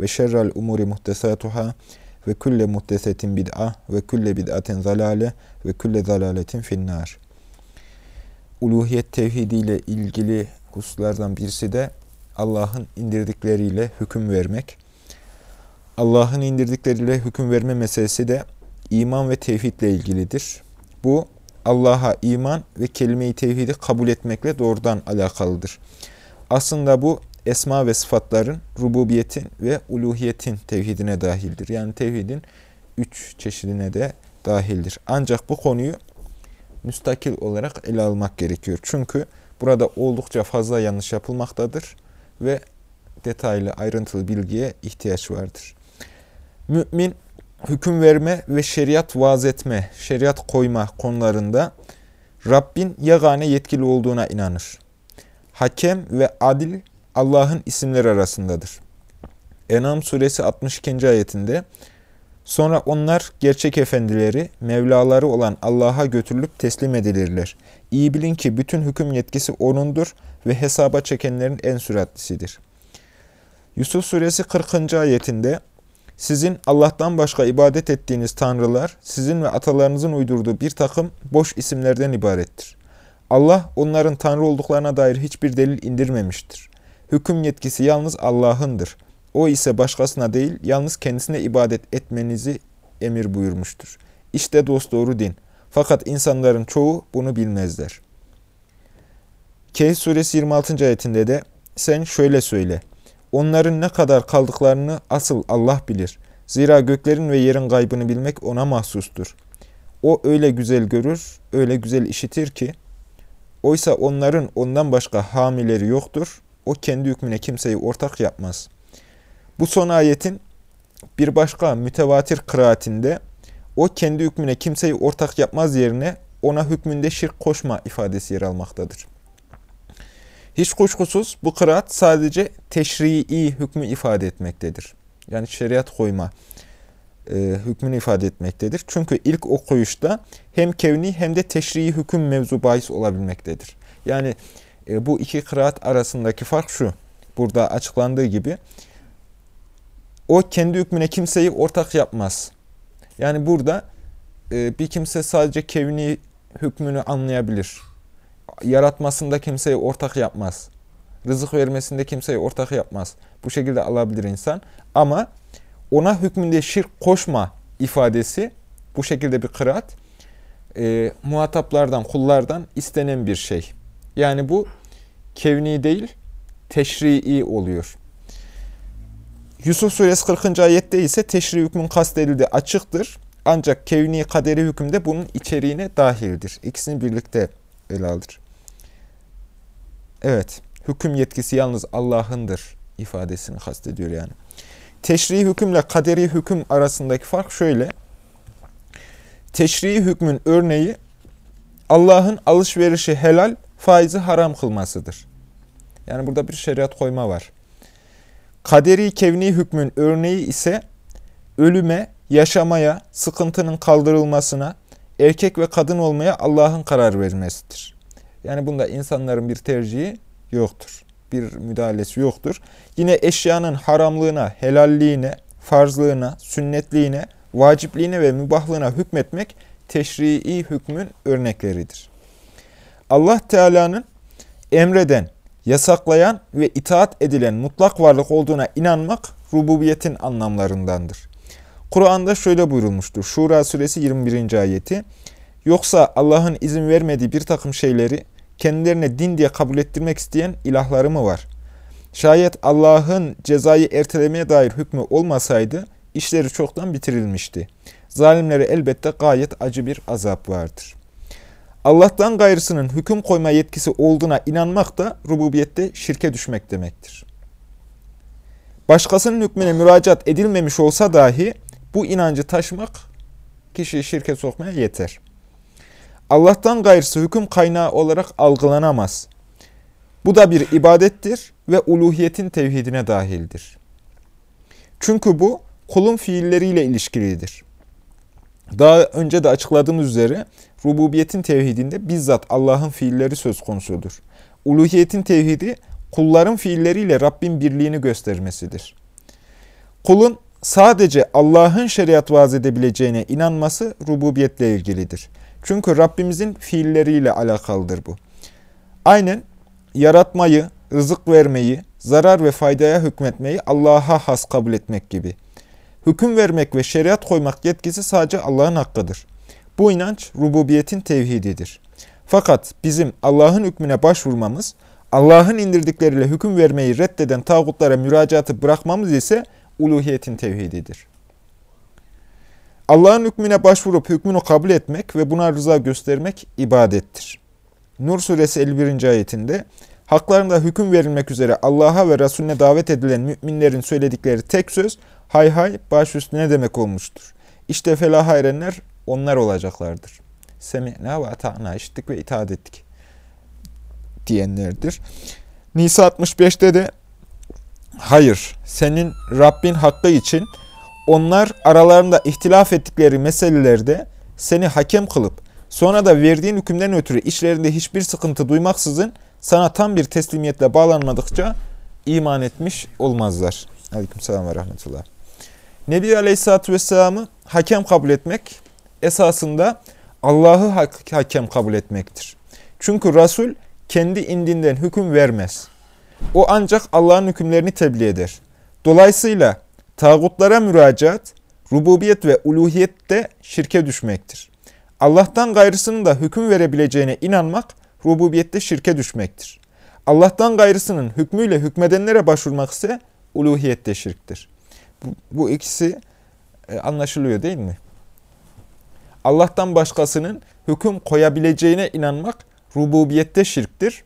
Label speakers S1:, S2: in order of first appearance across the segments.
S1: ve şerrel umuri muhtesatuhâ ve külle muhtesetin bid'a ve külle bid'atin zalale ve külle zalaletin finnâr. Uluhiyet tevhidiyle ilgili hususlardan birisi de Allah'ın indirdikleriyle hüküm vermek. Allah'ın indirdikleriyle hüküm verme meselesi de iman ve tevhidle ilgilidir. Bu Allah'a iman ve kelime-i tevhidi kabul etmekle doğrudan alakalıdır. Aslında bu esma ve sıfatların rububiyetin ve uluhiyetin tevhidine dahildir. Yani tevhidin üç çeşidine de dahildir. Ancak bu konuyu müstakil olarak ele almak gerekiyor. Çünkü burada oldukça fazla yanlış yapılmaktadır ve detaylı, ayrıntılı bilgiye ihtiyaç vardır. Mümin, hüküm verme ve şeriat vaaz etme, şeriat koyma konularında Rabbin yegane yetkili olduğuna inanır. Hakem ve adil Allah'ın isimleri arasındadır. Enam suresi 62. ayetinde Sonra onlar gerçek efendileri, Mevlaları olan Allah'a götürülüp teslim edilirler. İyi bilin ki bütün hüküm yetkisi O'nundur ve hesaba çekenlerin en süratlisidir. Yusuf suresi 40. ayetinde Sizin Allah'tan başka ibadet ettiğiniz tanrılar, sizin ve atalarınızın uydurduğu bir takım boş isimlerden ibarettir. Allah onların tanrı olduklarına dair hiçbir delil indirmemiştir. Hüküm yetkisi yalnız Allah'ındır. O ise başkasına değil, yalnız kendisine ibadet etmenizi emir buyurmuştur. İşte dosdoğru din. Fakat insanların çoğu bunu bilmezler. Kehf suresi 26. ayetinde de sen şöyle söyle. Onların ne kadar kaldıklarını asıl Allah bilir. Zira göklerin ve yerin gaybını bilmek ona mahsustur. O öyle güzel görür, öyle güzel işitir ki, oysa onların ondan başka hamileri yoktur. O kendi hükmüne kimseyi ortak yapmaz. Bu son ayetin bir başka mütevatir kıraatinde o kendi hükmüne kimseyi ortak yapmaz yerine ona hükmünde şirk koşma ifadesi yer almaktadır. Hiç kuşkusuz bu kıraat sadece teşrii hükmü ifade etmektedir. Yani şeriat koyma e, hükmünü ifade etmektedir. Çünkü ilk okuyuşta hem kevni hem de teşrii hüküm mevzu bahis olabilmektedir. Yani e, bu iki kıraat arasındaki fark şu. Burada açıklandığı gibi o kendi hükmüne kimseyi ortak yapmaz. Yani burada e, bir kimse sadece kevni hükmünü anlayabilir. Yaratmasında kimseyi ortak yapmaz. Rızık vermesinde kimseyi ortak yapmaz. Bu şekilde alabilir insan. Ama ona hükmünde şirk koşma ifadesi bu şekilde bir kıraat e, muhataplardan, kullardan istenen bir şey. Yani bu kevni değil, teşrii oluyor. Yusuf suresi 40. ayette ise teşri hükmün kastedildiği açıktır. Ancak kevni kaderi hükümde bunun içeriğine dahildir. İkisini birlikte ele alır. Evet, hüküm yetkisi yalnız Allah'ındır ifadesini kastediyor yani. Teşri hükümle kaderi hüküm arasındaki fark şöyle. Teşri hükmün örneği Allah'ın alışverişi helal, faizi haram kılmasıdır. Yani burada bir şeriat koyma var. Kaderi kevni hükmün örneği ise ölüme, yaşamaya, sıkıntının kaldırılmasına, erkek ve kadın olmaya Allah'ın karar vermesidir. Yani bunda insanların bir tercihi yoktur. Bir müdahalesi yoktur. Yine eşyanın haramlığına, helalliğine, farzlığına, sünnetliğine, vacipliğine ve mübahlığına hükmetmek teşrii hükmün örnekleridir. Allah Teala'nın emreden, yasaklayan ve itaat edilen mutlak varlık olduğuna inanmak rububiyetin anlamlarındandır. Kur'an'da şöyle buyurulmuştur. Şura suresi 21. ayeti. Yoksa Allah'ın izin vermediği bir takım şeyleri kendilerine din diye kabul ettirmek isteyen ilahları mı var? Şayet Allah'ın cezayı ertelemeye dair hükmü olmasaydı işleri çoktan bitirilmişti. Zalimlere elbette gayet acı bir azap vardır. Allah'tan gayrısının hüküm koyma yetkisi olduğuna inanmak da rububiyette şirke düşmek demektir. Başkasının hükmüne müracaat edilmemiş olsa dahi bu inancı taşımak kişiyi şirke sokmaya yeter. Allah'tan gayrısı hüküm kaynağı olarak algılanamaz. Bu da bir ibadettir ve uluhiyetin tevhidine dahildir. Çünkü bu kulun fiilleriyle ilişkilidir. Daha önce de açıkladığımız üzere rububiyetin tevhidinde bizzat Allah'ın fiilleri söz konusudur. Uluhiyetin tevhidi kulların fiilleriyle Rabbin birliğini göstermesidir. Kulun sadece Allah'ın şeriat vaaz edebileceğine inanması rububiyetle ilgilidir. Çünkü Rabbimizin fiilleriyle alakalıdır bu. Aynen yaratmayı, rızık vermeyi, zarar ve faydaya hükmetmeyi Allah'a has kabul etmek gibi. Hüküm vermek ve şeriat koymak yetkisi sadece Allah'ın hakkıdır. Bu inanç rububiyetin tevhididir. Fakat bizim Allah'ın hükmüne başvurmamız, Allah'ın indirdikleriyle hüküm vermeyi reddeden tağutlara müracaatı bırakmamız ise uluhiyetin tevhididir. Allah'ın hükmüne başvurup hükmünü kabul etmek ve buna rıza göstermek ibadettir. Nur suresi 51. ayetinde haklarında hüküm verilmek üzere Allah'a ve Resulüne davet edilen müminlerin söyledikleri tek söz hay hay baş üstüne demek olmuştur. İşte felaha erenler onlar olacaklardır. Semi'na ve ata'na işittik ve itaat ettik diyenlerdir. Nisa 65'te de hayır senin Rabbin hakkı için onlar aralarında ihtilaf ettikleri meselelerde seni hakem kılıp sonra da verdiğin hükümden ötürü işlerinde hiçbir sıkıntı duymaksızın sana tam bir teslimiyetle bağlanmadıkça iman etmiş olmazlar. Aleykümselam ve rahmetullah. Nebi Aleyhisselatü Vesselam'ı hakem kabul etmek esasında Allah'ı hakem kabul etmektir. Çünkü Resul kendi indinden hüküm vermez. O ancak Allah'ın hükümlerini tebliğ eder. Dolayısıyla tağutlara müracaat, rububiyet ve uluhiyette şirke düşmektir. Allah'tan gayrısının da hüküm verebileceğine inanmak, rububiyette şirke düşmektir. Allah'tan gayrısının hükmüyle hükmedenlere başvurmak ise uluhiyette şirktir. Bu, ikisi e, anlaşılıyor değil mi? Allah'tan başkasının hüküm koyabileceğine inanmak rububiyette şirktir.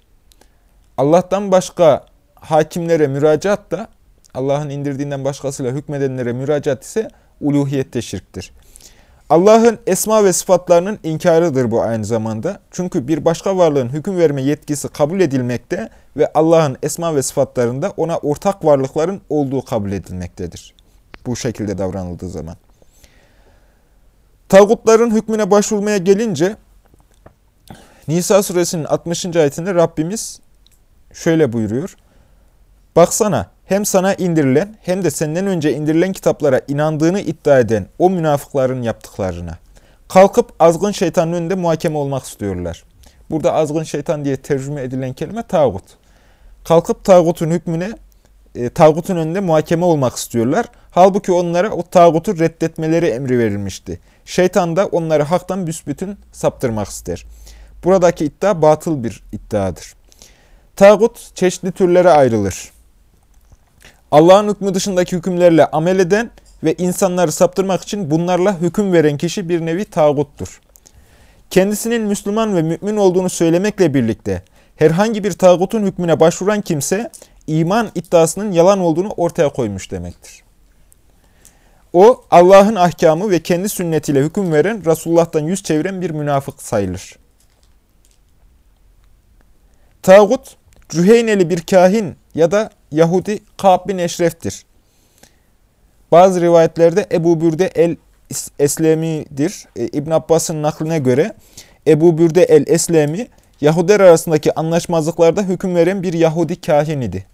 S1: Allah'tan başka hakimlere müracaat da Allah'ın indirdiğinden başkasıyla hükmedenlere müracaat ise uluhiyette şirktir. Allah'ın esma ve sıfatlarının inkarıdır bu aynı zamanda. Çünkü bir başka varlığın hüküm verme yetkisi kabul edilmekte ve Allah'ın esma ve sıfatlarında ona ortak varlıkların olduğu kabul edilmektedir. Bu şekilde davranıldığı zaman. Tağutların hükmüne başvurmaya gelince Nisa suresinin 60. ayetinde Rabbimiz şöyle buyuruyor. Baksana hem sana indirilen hem de senden önce indirilen kitaplara inandığını iddia eden o münafıkların yaptıklarına. Kalkıp azgın şeytanın önünde muhakeme olmak istiyorlar. Burada azgın şeytan diye tercüme edilen kelime tağut. Kalkıp tağutun hükmüne, e, tağutun önünde muhakeme olmak istiyorlar. Halbuki onlara o tağutu reddetmeleri emri verilmişti. Şeytan da onları haktan büsbütün saptırmak ister. Buradaki iddia batıl bir iddiadır. Tağut çeşitli türlere ayrılır. Allah'ın hükmü dışındaki hükümlerle amel eden ve insanları saptırmak için bunlarla hüküm veren kişi bir nevi tağuttur. Kendisinin Müslüman ve mümin olduğunu söylemekle birlikte herhangi bir tağutun hükmüne başvuran kimse iman iddiasının yalan olduğunu ortaya koymuş demektir. O Allah'ın ahkamı ve kendi sünnetiyle hüküm veren Resulullah'tan yüz çeviren bir münafık sayılır. Tağut, Cüheyneli bir kahin ya da Yahudi Ka'b bin Eşref'tir. Bazı rivayetlerde Ebu Bürde el-Eslemi'dir. E, İbn Abbas'ın nakline göre Ebu Bürde el-Eslemi Yahudiler arasındaki anlaşmazlıklarda hüküm veren bir Yahudi kahin idi.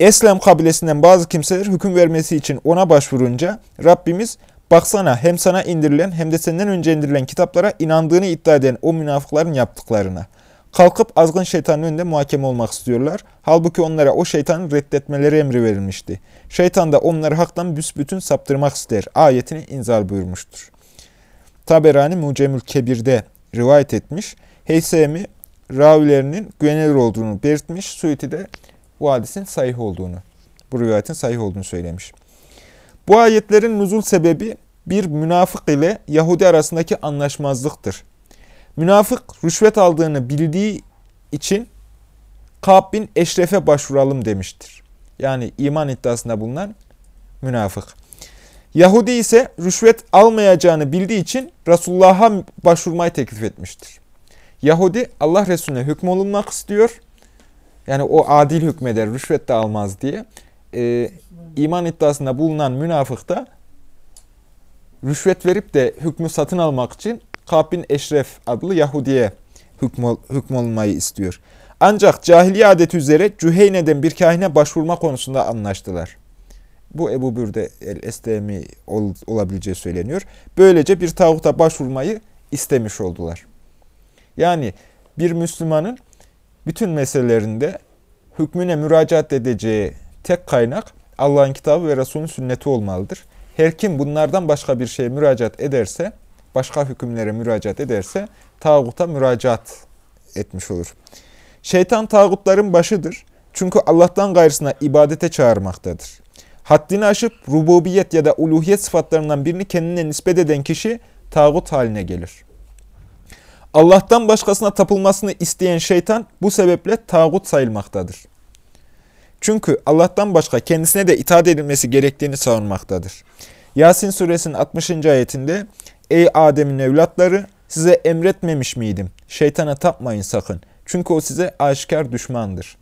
S1: Eslem kabilesinden bazı kimseler hüküm vermesi için ona başvurunca Rabbimiz baksana hem sana indirilen hem de senden önce indirilen kitaplara inandığını iddia eden o münafıkların yaptıklarına. Kalkıp azgın şeytanın önünde muhakeme olmak istiyorlar. Halbuki onlara o şeytanın reddetmeleri emri verilmişti. Şeytan da onları haktan büsbütün saptırmak ister. Ayetini inzal buyurmuştur. Taberani Mucemül Kebir'de rivayet etmiş. Heysemi ravilerinin güvenilir olduğunu belirtmiş. Suiti de bu hadisin sahih olduğunu, bu rivayetin sahih olduğunu söylemiş. Bu ayetlerin nuzul sebebi bir münafık ile Yahudi arasındaki anlaşmazlıktır. Münafık rüşvet aldığını bildiği için Ka'b bin Eşref'e başvuralım demiştir. Yani iman iddiasında bulunan münafık. Yahudi ise rüşvet almayacağını bildiği için Resulullah'a başvurmayı teklif etmiştir. Yahudi Allah Resulüne hükmolunmak istiyor. Yani o adil hükmeder, rüşvet de almaz diye. Ee, iman iddiasında bulunan münafık da rüşvet verip de hükmü satın almak için Kab Eşref adlı Yahudi'ye hükmol, istiyor. Ancak cahiliye adeti üzere Cüheyne'den bir kahine başvurma konusunda anlaştılar. Bu Ebu Bürde el-Eslemi ol, olabileceği söyleniyor. Böylece bir tağuta başvurmayı istemiş oldular. Yani bir Müslümanın bütün meselelerinde hükmüne müracaat edeceği tek kaynak Allah'ın kitabı ve Resulünün sünneti olmalıdır. Her kim bunlardan başka bir şeye müracaat ederse, başka hükümlere müracaat ederse tağuta müracaat etmiş olur. Şeytan tağutların başıdır. Çünkü Allah'tan gayrısına ibadete çağırmaktadır. Haddini aşıp rububiyet ya da uluhiyet sıfatlarından birini kendine nispet eden kişi tağut haline gelir. Allah'tan başkasına tapılmasını isteyen şeytan bu sebeple tağut sayılmaktadır. Çünkü Allah'tan başka kendisine de itaat edilmesi gerektiğini savunmaktadır. Yasin suresinin 60. ayetinde Ey Adem'in evlatları size emretmemiş miydim? Şeytana tapmayın sakın. Çünkü o size aşikar düşmandır.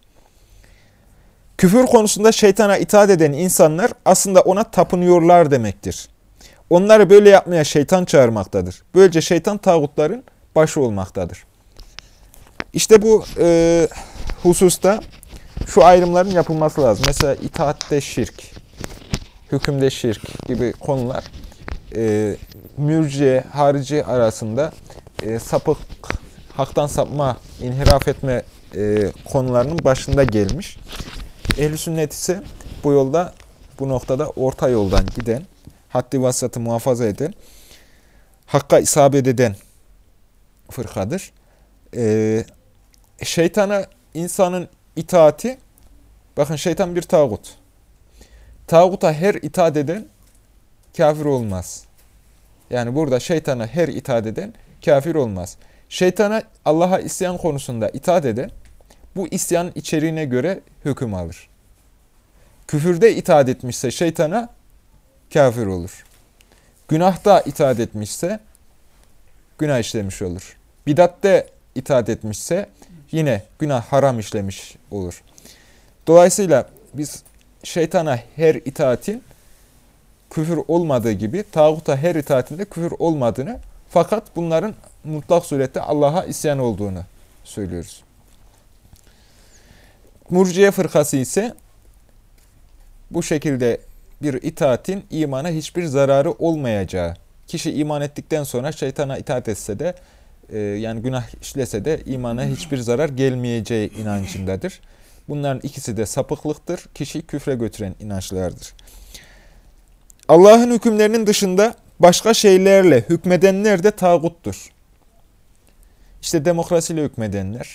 S1: Küfür konusunda şeytana itaat eden insanlar aslında ona tapınıyorlar demektir. Onları böyle yapmaya şeytan çağırmaktadır. Böylece şeytan tağutların başı olmaktadır. İşte bu e, hususta şu ayrımların yapılması lazım. Mesela itaatte şirk, hükümde şirk gibi konular e, mürciye, harici arasında e, sapık, haktan sapma, inhiraf etme e, konularının başında gelmiş. Ehl-i sünnet ise bu yolda, bu noktada orta yoldan giden, haddi vasatı muhafaza eden, hakka isabet eden fırkadır. Ee, şeytana insanın itaati, bakın şeytan bir tağut. Tağuta her itaat eden kafir olmaz. Yani burada şeytana her itaat eden kafir olmaz. Şeytana Allah'a isyan konusunda itaat eden bu isyanın içeriğine göre hüküm alır. Küfürde itaat etmişse şeytana kafir olur. Günahta itaat etmişse günah işlemiş olur. Bidatte itaat etmişse yine günah haram işlemiş olur. Dolayısıyla biz şeytana her itaatin küfür olmadığı gibi tağuta her itaatinde küfür olmadığını fakat bunların mutlak surette Allah'a isyan olduğunu söylüyoruz. Murciye fırkası ise bu şekilde bir itaatin imana hiçbir zararı olmayacağı, kişi iman ettikten sonra şeytana itaat etse de, e, yani günah işlese de imana hiçbir zarar gelmeyeceği inancındadır. Bunların ikisi de sapıklıktır, kişi küfre götüren inançlardır. Allah'ın hükümlerinin dışında başka şeylerle hükmedenler de tağuttur. İşte demokrasiyle hükmedenler,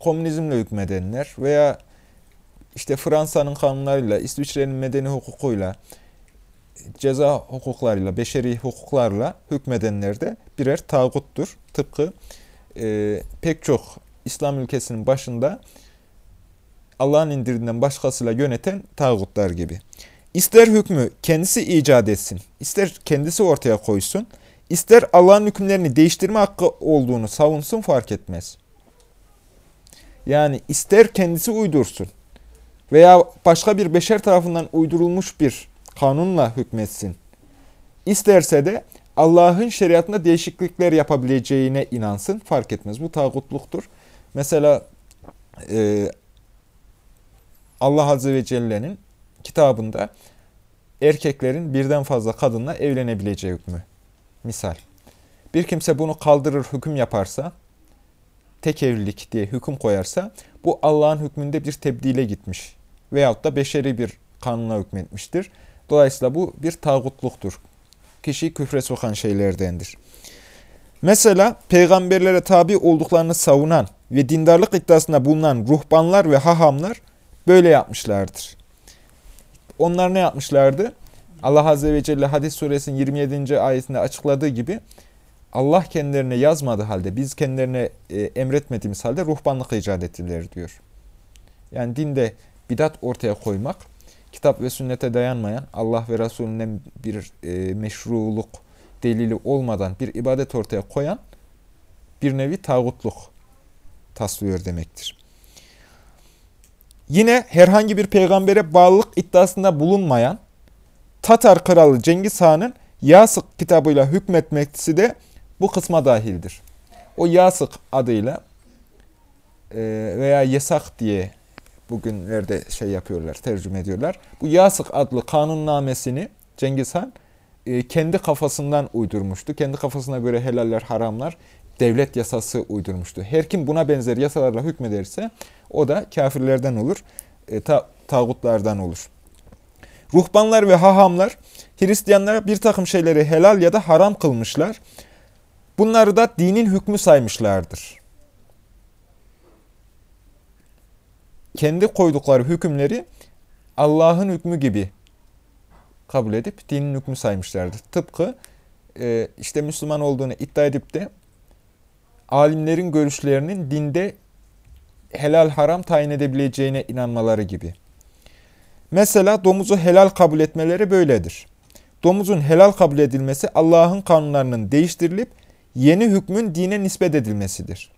S1: komünizmle hükmedenler veya işte Fransa'nın kanunlarıyla, İsviçre'nin medeni hukukuyla, ceza hukuklarıyla, beşeri hukuklarla hükmedenler de birer tağuttur. Tıpkı e, pek çok İslam ülkesinin başında Allah'ın indirinden başkasıyla yöneten tağutlar gibi. İster hükmü kendisi icat etsin, ister kendisi ortaya koysun, ister Allah'ın hükümlerini değiştirme hakkı olduğunu savunsun fark etmez. Yani ister kendisi uydursun veya başka bir beşer tarafından uydurulmuş bir kanunla hükmetsin. İsterse de Allah'ın şeriatında değişiklikler yapabileceğine inansın fark etmez. Bu tağutluktur. Mesela e, Allah Azze ve Celle'nin kitabında erkeklerin birden fazla kadınla evlenebileceği hükmü. Misal. Bir kimse bunu kaldırır hüküm yaparsa, tek evlilik diye hüküm koyarsa, bu Allah'ın hükmünde bir tebdile gitmiş. Veyahut da beşeri bir kanuna hükmetmiştir. Dolayısıyla bu bir tağutluktur. Kişiyi küfre sokan şeylerdendir. Mesela peygamberlere tabi olduklarını savunan ve dindarlık iddiasında bulunan ruhbanlar ve hahamlar böyle yapmışlardır. Onlar ne yapmışlardı? Allah Azze ve Celle hadis suresinin 27. ayetinde açıkladığı gibi Allah kendilerine yazmadığı halde, biz kendilerine e, emretmediğimiz halde ruhbanlık icat ettiler diyor. Yani dinde bidat ortaya koymak, kitap ve sünnete dayanmayan, Allah ve Resulünden bir e, meşruluk delili olmadan bir ibadet ortaya koyan bir nevi tağutluk taslıyor demektir. Yine herhangi bir peygambere bağlılık iddiasında bulunmayan Tatar kralı Cengiz Han'ın Yasık kitabıyla hükmetmesi de bu kısma dahildir. O Yasık adıyla e, veya Yesak diye bugünlerde şey yapıyorlar, tercüme ediyorlar. Bu Yasık adlı kanunnamesini Cengiz Han e, kendi kafasından uydurmuştu. Kendi kafasına göre helaller, haramlar, devlet yasası uydurmuştu. Her kim buna benzer yasalarla hükmederse o da kafirlerden olur, e, ta, tağutlardan olur. Ruhbanlar ve hahamlar Hristiyanlara bir takım şeyleri helal ya da haram kılmışlar. Bunları da dinin hükmü saymışlardır. Kendi koydukları hükümleri Allah'ın hükmü gibi kabul edip dinin hükmü saymışlardır. Tıpkı e, işte Müslüman olduğunu iddia edip de alimlerin görüşlerinin dinde helal haram tayin edebileceğine inanmaları gibi. Mesela domuzu helal kabul etmeleri böyledir. Domuzun helal kabul edilmesi Allah'ın kanunlarının değiştirilip yeni hükmün dine nispet edilmesidir.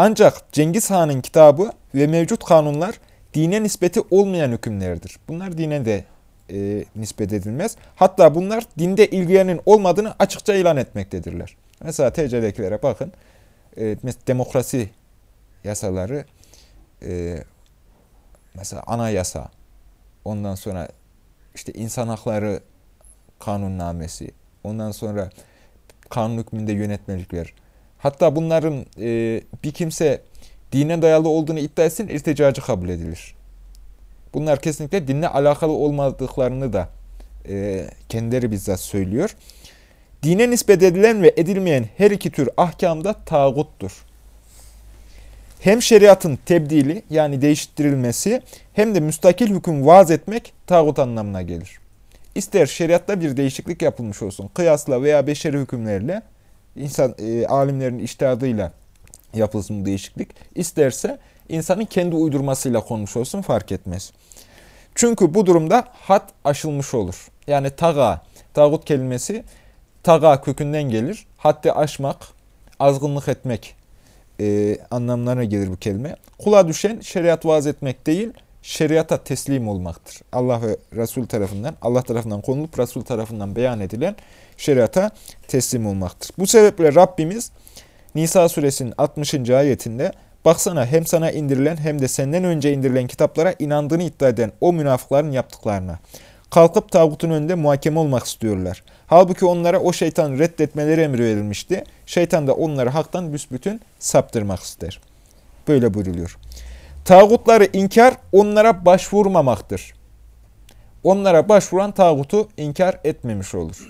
S1: Ancak Cengiz Han'ın kitabı ve mevcut kanunlar dine nispeti olmayan hükümlerdir. Bunlar dine de e, nispet edilmez. Hatta bunlar dinde ilgilenin olmadığını açıkça ilan etmektedirler. Mesela TC'dekilere bakın. E, demokrasi yasaları e, mesela anayasa ondan sonra işte insan hakları kanunnamesi ondan sonra kanun hükmünde yönetmelikler hatta bunların e, bir kimse dine dayalı olduğunu iddia etsin irticacı kabul edilir. Bunlar kesinlikle dinle alakalı olmadıklarını da e, kendileri bizzat söylüyor. Dine nispet edilen ve edilmeyen her iki tür ahkamda tağuttur hem şeriatın tebdili yani değiştirilmesi hem de müstakil hüküm vaaz etmek tağut anlamına gelir. İster şeriatta bir değişiklik yapılmış olsun, kıyasla veya beşeri hükümlerle, insan e, alimlerin iştihadıyla yapılsın bu değişiklik, isterse insanın kendi uydurmasıyla konmuş olsun fark etmez. Çünkü bu durumda had aşılmış olur. Yani taga, tağut kelimesi taga kökünden gelir. Haddi aşmak, azgınlık etmek e, anlamlarına gelir bu kelime. Kula düşen şeriat vaaz etmek değil, şeriata teslim olmaktır. Allah ve Resul tarafından, Allah tarafından konulup Resul tarafından beyan edilen şeriata teslim olmaktır. Bu sebeple Rabbimiz Nisa suresinin 60. ayetinde Baksana hem sana indirilen hem de senden önce indirilen kitaplara inandığını iddia eden o münafıkların yaptıklarına. Kalkıp tağutun önünde muhakeme olmak istiyorlar. Halbuki onlara o şeytan reddetmeleri emri verilmişti. Şeytan da onları haktan büsbütün saptırmak ister. Böyle buyruluyor. Tağutları inkar onlara başvurmamaktır. Onlara başvuran tağutu inkar etmemiş olur.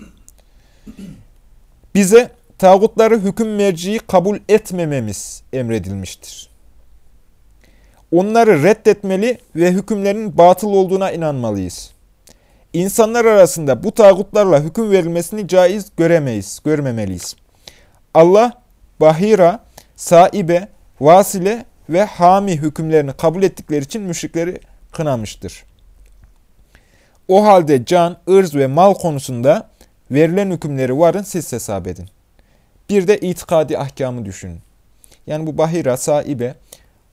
S1: Bize tağutları hüküm merciyi kabul etmememiz emredilmiştir. Onları reddetmeli ve hükümlerin batıl olduğuna inanmalıyız. İnsanlar arasında bu tağutlarla hüküm verilmesini caiz göremeyiz, görmemeliyiz. Allah, bahira, saibe, vasile ve hami hükümlerini kabul ettikleri için müşrikleri kınamıştır. O halde can, ırz ve mal konusunda verilen hükümleri varın siz hesap edin. Bir de itikadi ahkamı düşünün. Yani bu bahira, saibe,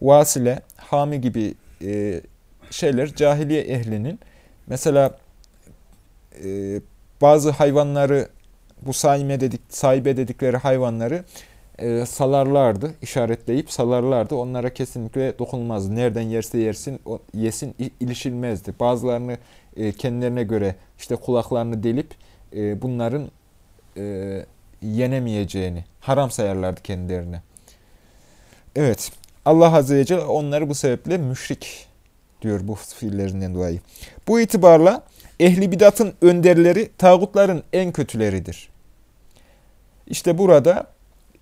S1: vasile, hami gibi e, şeyler cahiliye ehlinin mesela e, bazı hayvanları bu saime dedik, sahibe dedikleri hayvanları e, salarlardı, işaretleyip salarlardı. Onlara kesinlikle dokunulmazdı. Nereden yerse yersin, o, yesin ilişilmezdi. Bazılarını e, kendilerine göre işte kulaklarını delip e, bunların e, yenemeyeceğini haram sayarlardı kendilerine. Evet, Allah Azze ve Celle onları bu sebeple müşrik diyor bu fiillerinden dolayı. Bu itibarla Ehli bidatın önderleri tağutların en kötüleridir. İşte burada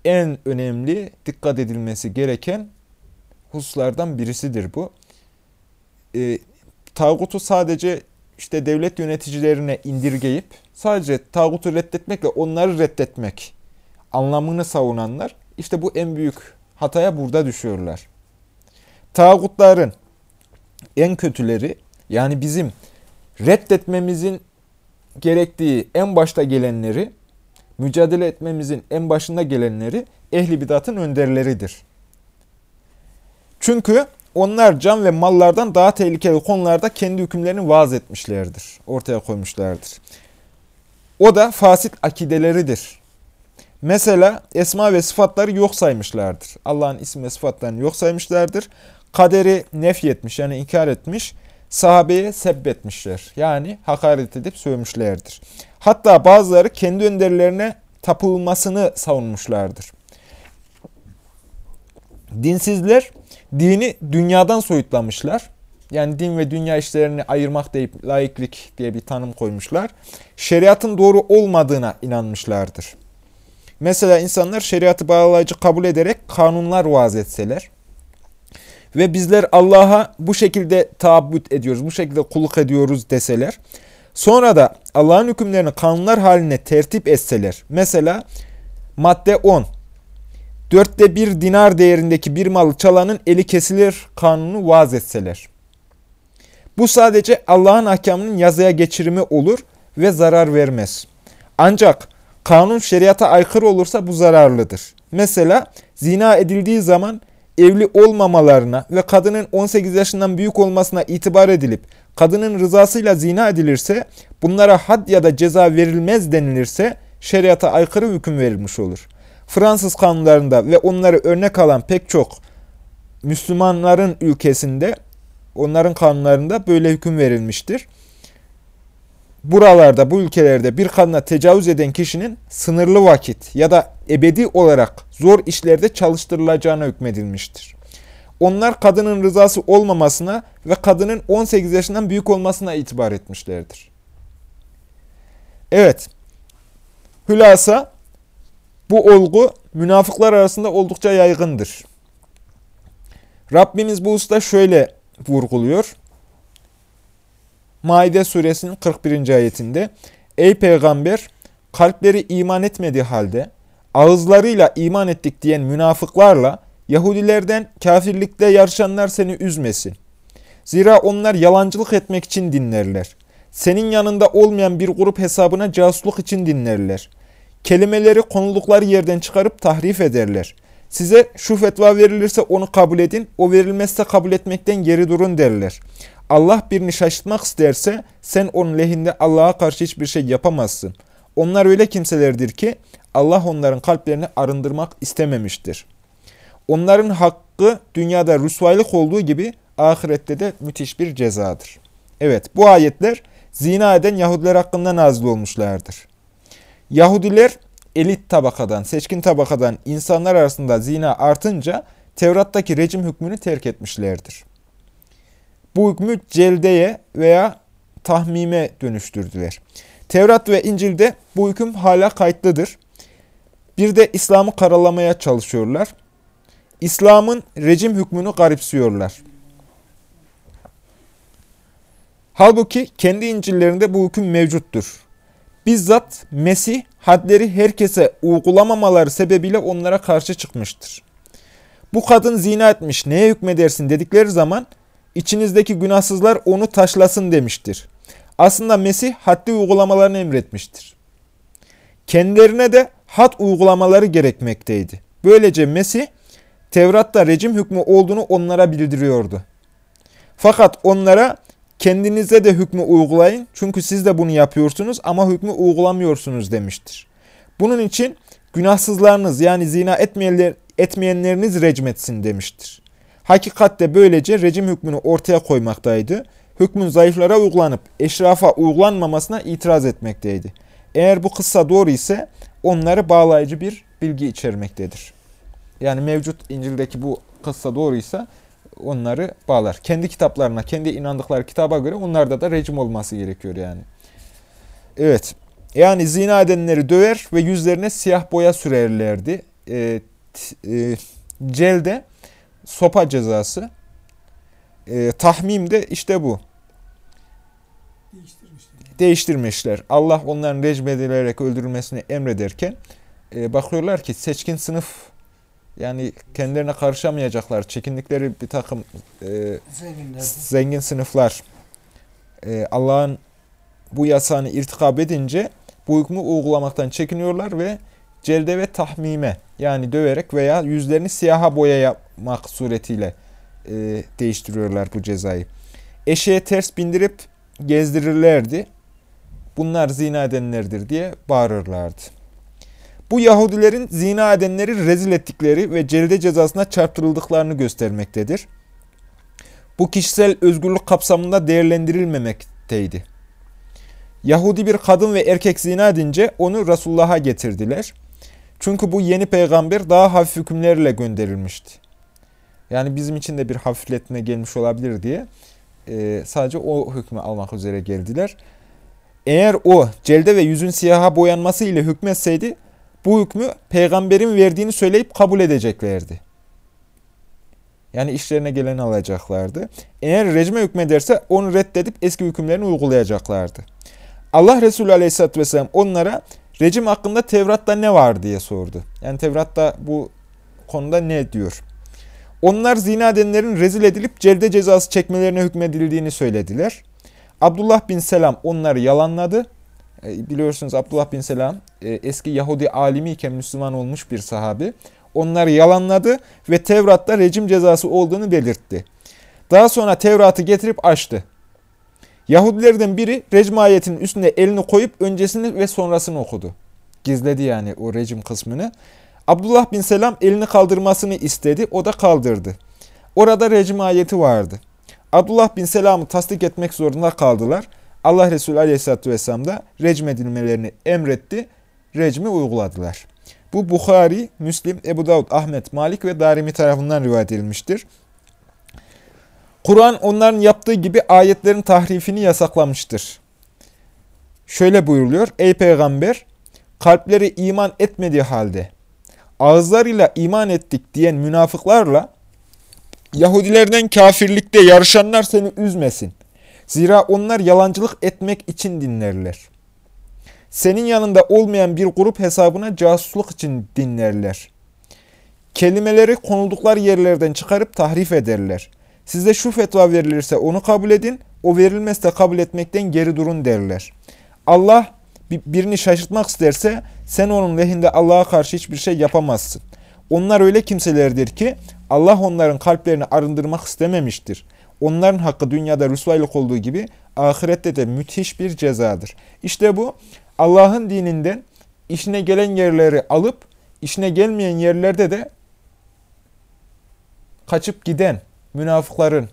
S1: en önemli dikkat edilmesi gereken hususlardan birisidir bu. E, tağutu sadece işte devlet yöneticilerine indirgeyip sadece tağutu reddetmekle onları reddetmek anlamını savunanlar işte bu en büyük hataya burada düşüyorlar. Tağutların en kötüleri yani bizim reddetmemizin gerektiği en başta gelenleri, mücadele etmemizin en başında gelenleri ehli bidatın önderleridir. Çünkü onlar can ve mallardan daha tehlikeli konularda kendi hükümlerini vaaz etmişlerdir, ortaya koymuşlardır. O da fasit akideleridir. Mesela esma ve sıfatları yok saymışlardır. Allah'ın isim ve sıfatlarını yok saymışlardır. Kaderi nefyetmiş yani inkar etmiş. Sahabeye sebbetmişler. Yani hakaret edip sövmüşlerdir. Hatta bazıları kendi önderlerine tapılmasını savunmuşlardır. Dinsizler dini dünyadan soyutlamışlar. Yani din ve dünya işlerini ayırmak deyip laiklik diye bir tanım koymuşlar. Şeriatın doğru olmadığına inanmışlardır. Mesela insanlar şeriatı bağlayıcı kabul ederek kanunlar vaaz etseler ve bizler Allah'a bu şekilde taabbüt ediyoruz, bu şekilde kulluk ediyoruz deseler, sonra da Allah'ın hükümlerini kanunlar haline tertip etseler, mesela madde 10, dörtte bir dinar değerindeki bir malı çalanın eli kesilir kanunu vaaz etseler. Bu sadece Allah'ın ahkamının yazıya geçirimi olur ve zarar vermez. Ancak kanun şeriata aykırı olursa bu zararlıdır. Mesela zina edildiği zaman evli olmamalarına ve kadının 18 yaşından büyük olmasına itibar edilip kadının rızasıyla zina edilirse bunlara had ya da ceza verilmez denilirse şeriata aykırı hüküm verilmiş olur. Fransız kanunlarında ve onları örnek alan pek çok Müslümanların ülkesinde onların kanunlarında böyle hüküm verilmiştir. Buralarda, bu ülkelerde bir kadına tecavüz eden kişinin sınırlı vakit ya da ebedi olarak zor işlerde çalıştırılacağına hükmedilmiştir. Onlar kadının rızası olmamasına ve kadının 18 yaşından büyük olmasına itibar etmişlerdir. Evet, hülasa bu olgu münafıklar arasında oldukça yaygındır. Rabbimiz bu usta şöyle vurguluyor. Maide suresinin 41. ayetinde Ey peygamber kalpleri iman etmediği halde ağızlarıyla iman ettik diyen münafıklarla Yahudilerden kafirlikte yarışanlar seni üzmesin. Zira onlar yalancılık etmek için dinlerler. Senin yanında olmayan bir grup hesabına casusluk için dinlerler. Kelimeleri konuldukları yerden çıkarıp tahrif ederler. Size şu fetva verilirse onu kabul edin, o verilmezse kabul etmekten geri durun derler. Allah birini şaşırtmak isterse sen onun lehinde Allah'a karşı hiçbir şey yapamazsın. Onlar öyle kimselerdir ki Allah onların kalplerini arındırmak istememiştir. Onların hakkı dünyada rüsvaylık olduğu gibi ahirette de müthiş bir cezadır. Evet bu ayetler zina eden Yahudiler hakkında nazil olmuşlardır. Yahudiler elit tabakadan, seçkin tabakadan insanlar arasında zina artınca Tevrat'taki rejim hükmünü terk etmişlerdir. Bu hükmü celdeye veya tahmime dönüştürdüler. Tevrat ve İncil'de bu hüküm hala kayıtlıdır. Bir de İslam'ı karalamaya çalışıyorlar. İslam'ın rejim hükmünü garipsiyorlar. Halbuki kendi İncil'lerinde bu hüküm mevcuttur. Bizzat Mesih hadleri herkese uygulamamaları sebebiyle onlara karşı çıkmıştır. Bu kadın zina etmiş neye hükmedersin dedikleri zaman içinizdeki günahsızlar onu taşlasın demiştir. Aslında Mesih haddi uygulamalarını emretmiştir. Kendilerine de had uygulamaları gerekmekteydi. Böylece Mesih Tevrat'ta rejim hükmü olduğunu onlara bildiriyordu. Fakat onlara kendinize de hükmü uygulayın çünkü siz de bunu yapıyorsunuz ama hükmü uygulamıyorsunuz demiştir. Bunun için günahsızlarınız yani zina etmeyenler, etmeyenleriniz recmetsin demiştir. Hakikatte böylece rejim hükmünü ortaya koymaktaydı. Hükmün zayıflara uygulanıp eşrafa uygulanmamasına itiraz etmekteydi. Eğer bu kıssa doğru ise onları bağlayıcı bir bilgi içermektedir. Yani mevcut İncil'deki bu kıssa doğruysa onları bağlar. Kendi kitaplarına, kendi inandıkları kitaba göre onlarda da rejim olması gerekiyor yani. Evet. Yani zina edenleri döver ve yüzlerine siyah boya sürerlerdi. E, e, celde sopa cezası. E, tahmim de işte bu. Değiştirmişler. Değiştirmişler. Allah onların rejim edilerek öldürülmesini emrederken e, bakıyorlar ki seçkin sınıf Yani kendilerine karışamayacaklar, çekindikleri bir takım e, zengin sınıflar e, Allah'ın bu yasağını irtikab edince bu hükmü uygulamaktan çekiniyorlar ve celde ve tahmime yani döverek veya yüzlerini siyaha boya yapmak suretiyle e, değiştiriyorlar bu cezayı. Eşeğe ters bindirip gezdirirlerdi. Bunlar zina edenlerdir diye bağırırlardı. Bu Yahudilerin zina edenleri rezil ettikleri ve celde cezasına çarptırıldıklarını göstermektedir. Bu kişisel özgürlük kapsamında değerlendirilmemekteydi. Yahudi bir kadın ve erkek zina edince onu Resulullah'a getirdiler. Çünkü bu yeni peygamber daha hafif hükümlerle gönderilmişti. Yani bizim için de bir hafifletme gelmiş olabilir diye e, sadece o hükmü almak üzere geldiler. Eğer o celde ve yüzün siyaha boyanması ile hükmetseydi bu hükmü peygamberin verdiğini söyleyip kabul edeceklerdi. Yani işlerine geleni alacaklardı. Eğer rejime hükmederse onu reddedip eski hükümlerini uygulayacaklardı. Allah Resulü Aleyhisselatü Vesselam onlara rejim hakkında Tevrat'ta ne var diye sordu. Yani Tevrat'ta bu konuda ne diyor? Onlar zina edenlerin rezil edilip celde cezası çekmelerine hükmedildiğini söylediler. Abdullah bin Selam onları yalanladı. E, biliyorsunuz Abdullah bin Selam e, eski Yahudi alimi iken Müslüman olmuş bir sahabi. Onları yalanladı ve Tevrat'ta rejim cezası olduğunu belirtti. Daha sonra Tevrat'ı getirip açtı. Yahudilerden biri rejim ayetinin üstüne elini koyup öncesini ve sonrasını okudu. Gizledi yani o rejim kısmını. Abdullah bin Selam elini kaldırmasını istedi. O da kaldırdı. Orada rejim ayeti vardı. Abdullah bin Selam'ı tasdik etmek zorunda kaldılar. Allah Resulü Aleyhisselatü Vesselam da recm edilmelerini emretti. Recmi uyguladılar. Bu Bukhari, Müslim, Ebu Davud, Ahmet, Malik ve Darimi tarafından rivayet edilmiştir. Kur'an onların yaptığı gibi ayetlerin tahrifini yasaklamıştır. Şöyle buyuruluyor. Ey peygamber! Kalpleri iman etmediği halde ağızlarıyla iman ettik diyen münafıklarla Yahudilerden kafirlikte yarışanlar seni üzmesin. Zira onlar yalancılık etmek için dinlerler. Senin yanında olmayan bir grup hesabına casusluk için dinlerler. Kelimeleri konuldukları yerlerden çıkarıp tahrif ederler. Size şu fetva verilirse onu kabul edin, o verilmezse kabul etmekten geri durun derler. Allah birini şaşırtmak isterse sen onun lehinde Allah'a karşı hiçbir şey yapamazsın. Onlar öyle kimselerdir ki Allah onların kalplerini arındırmak istememiştir. Onların hakkı dünyada rüsvaylık olduğu gibi ahirette de müthiş bir cezadır. İşte bu Allah'ın dininden işine gelen yerleri alıp işine gelmeyen yerlerde de kaçıp giden münafıkların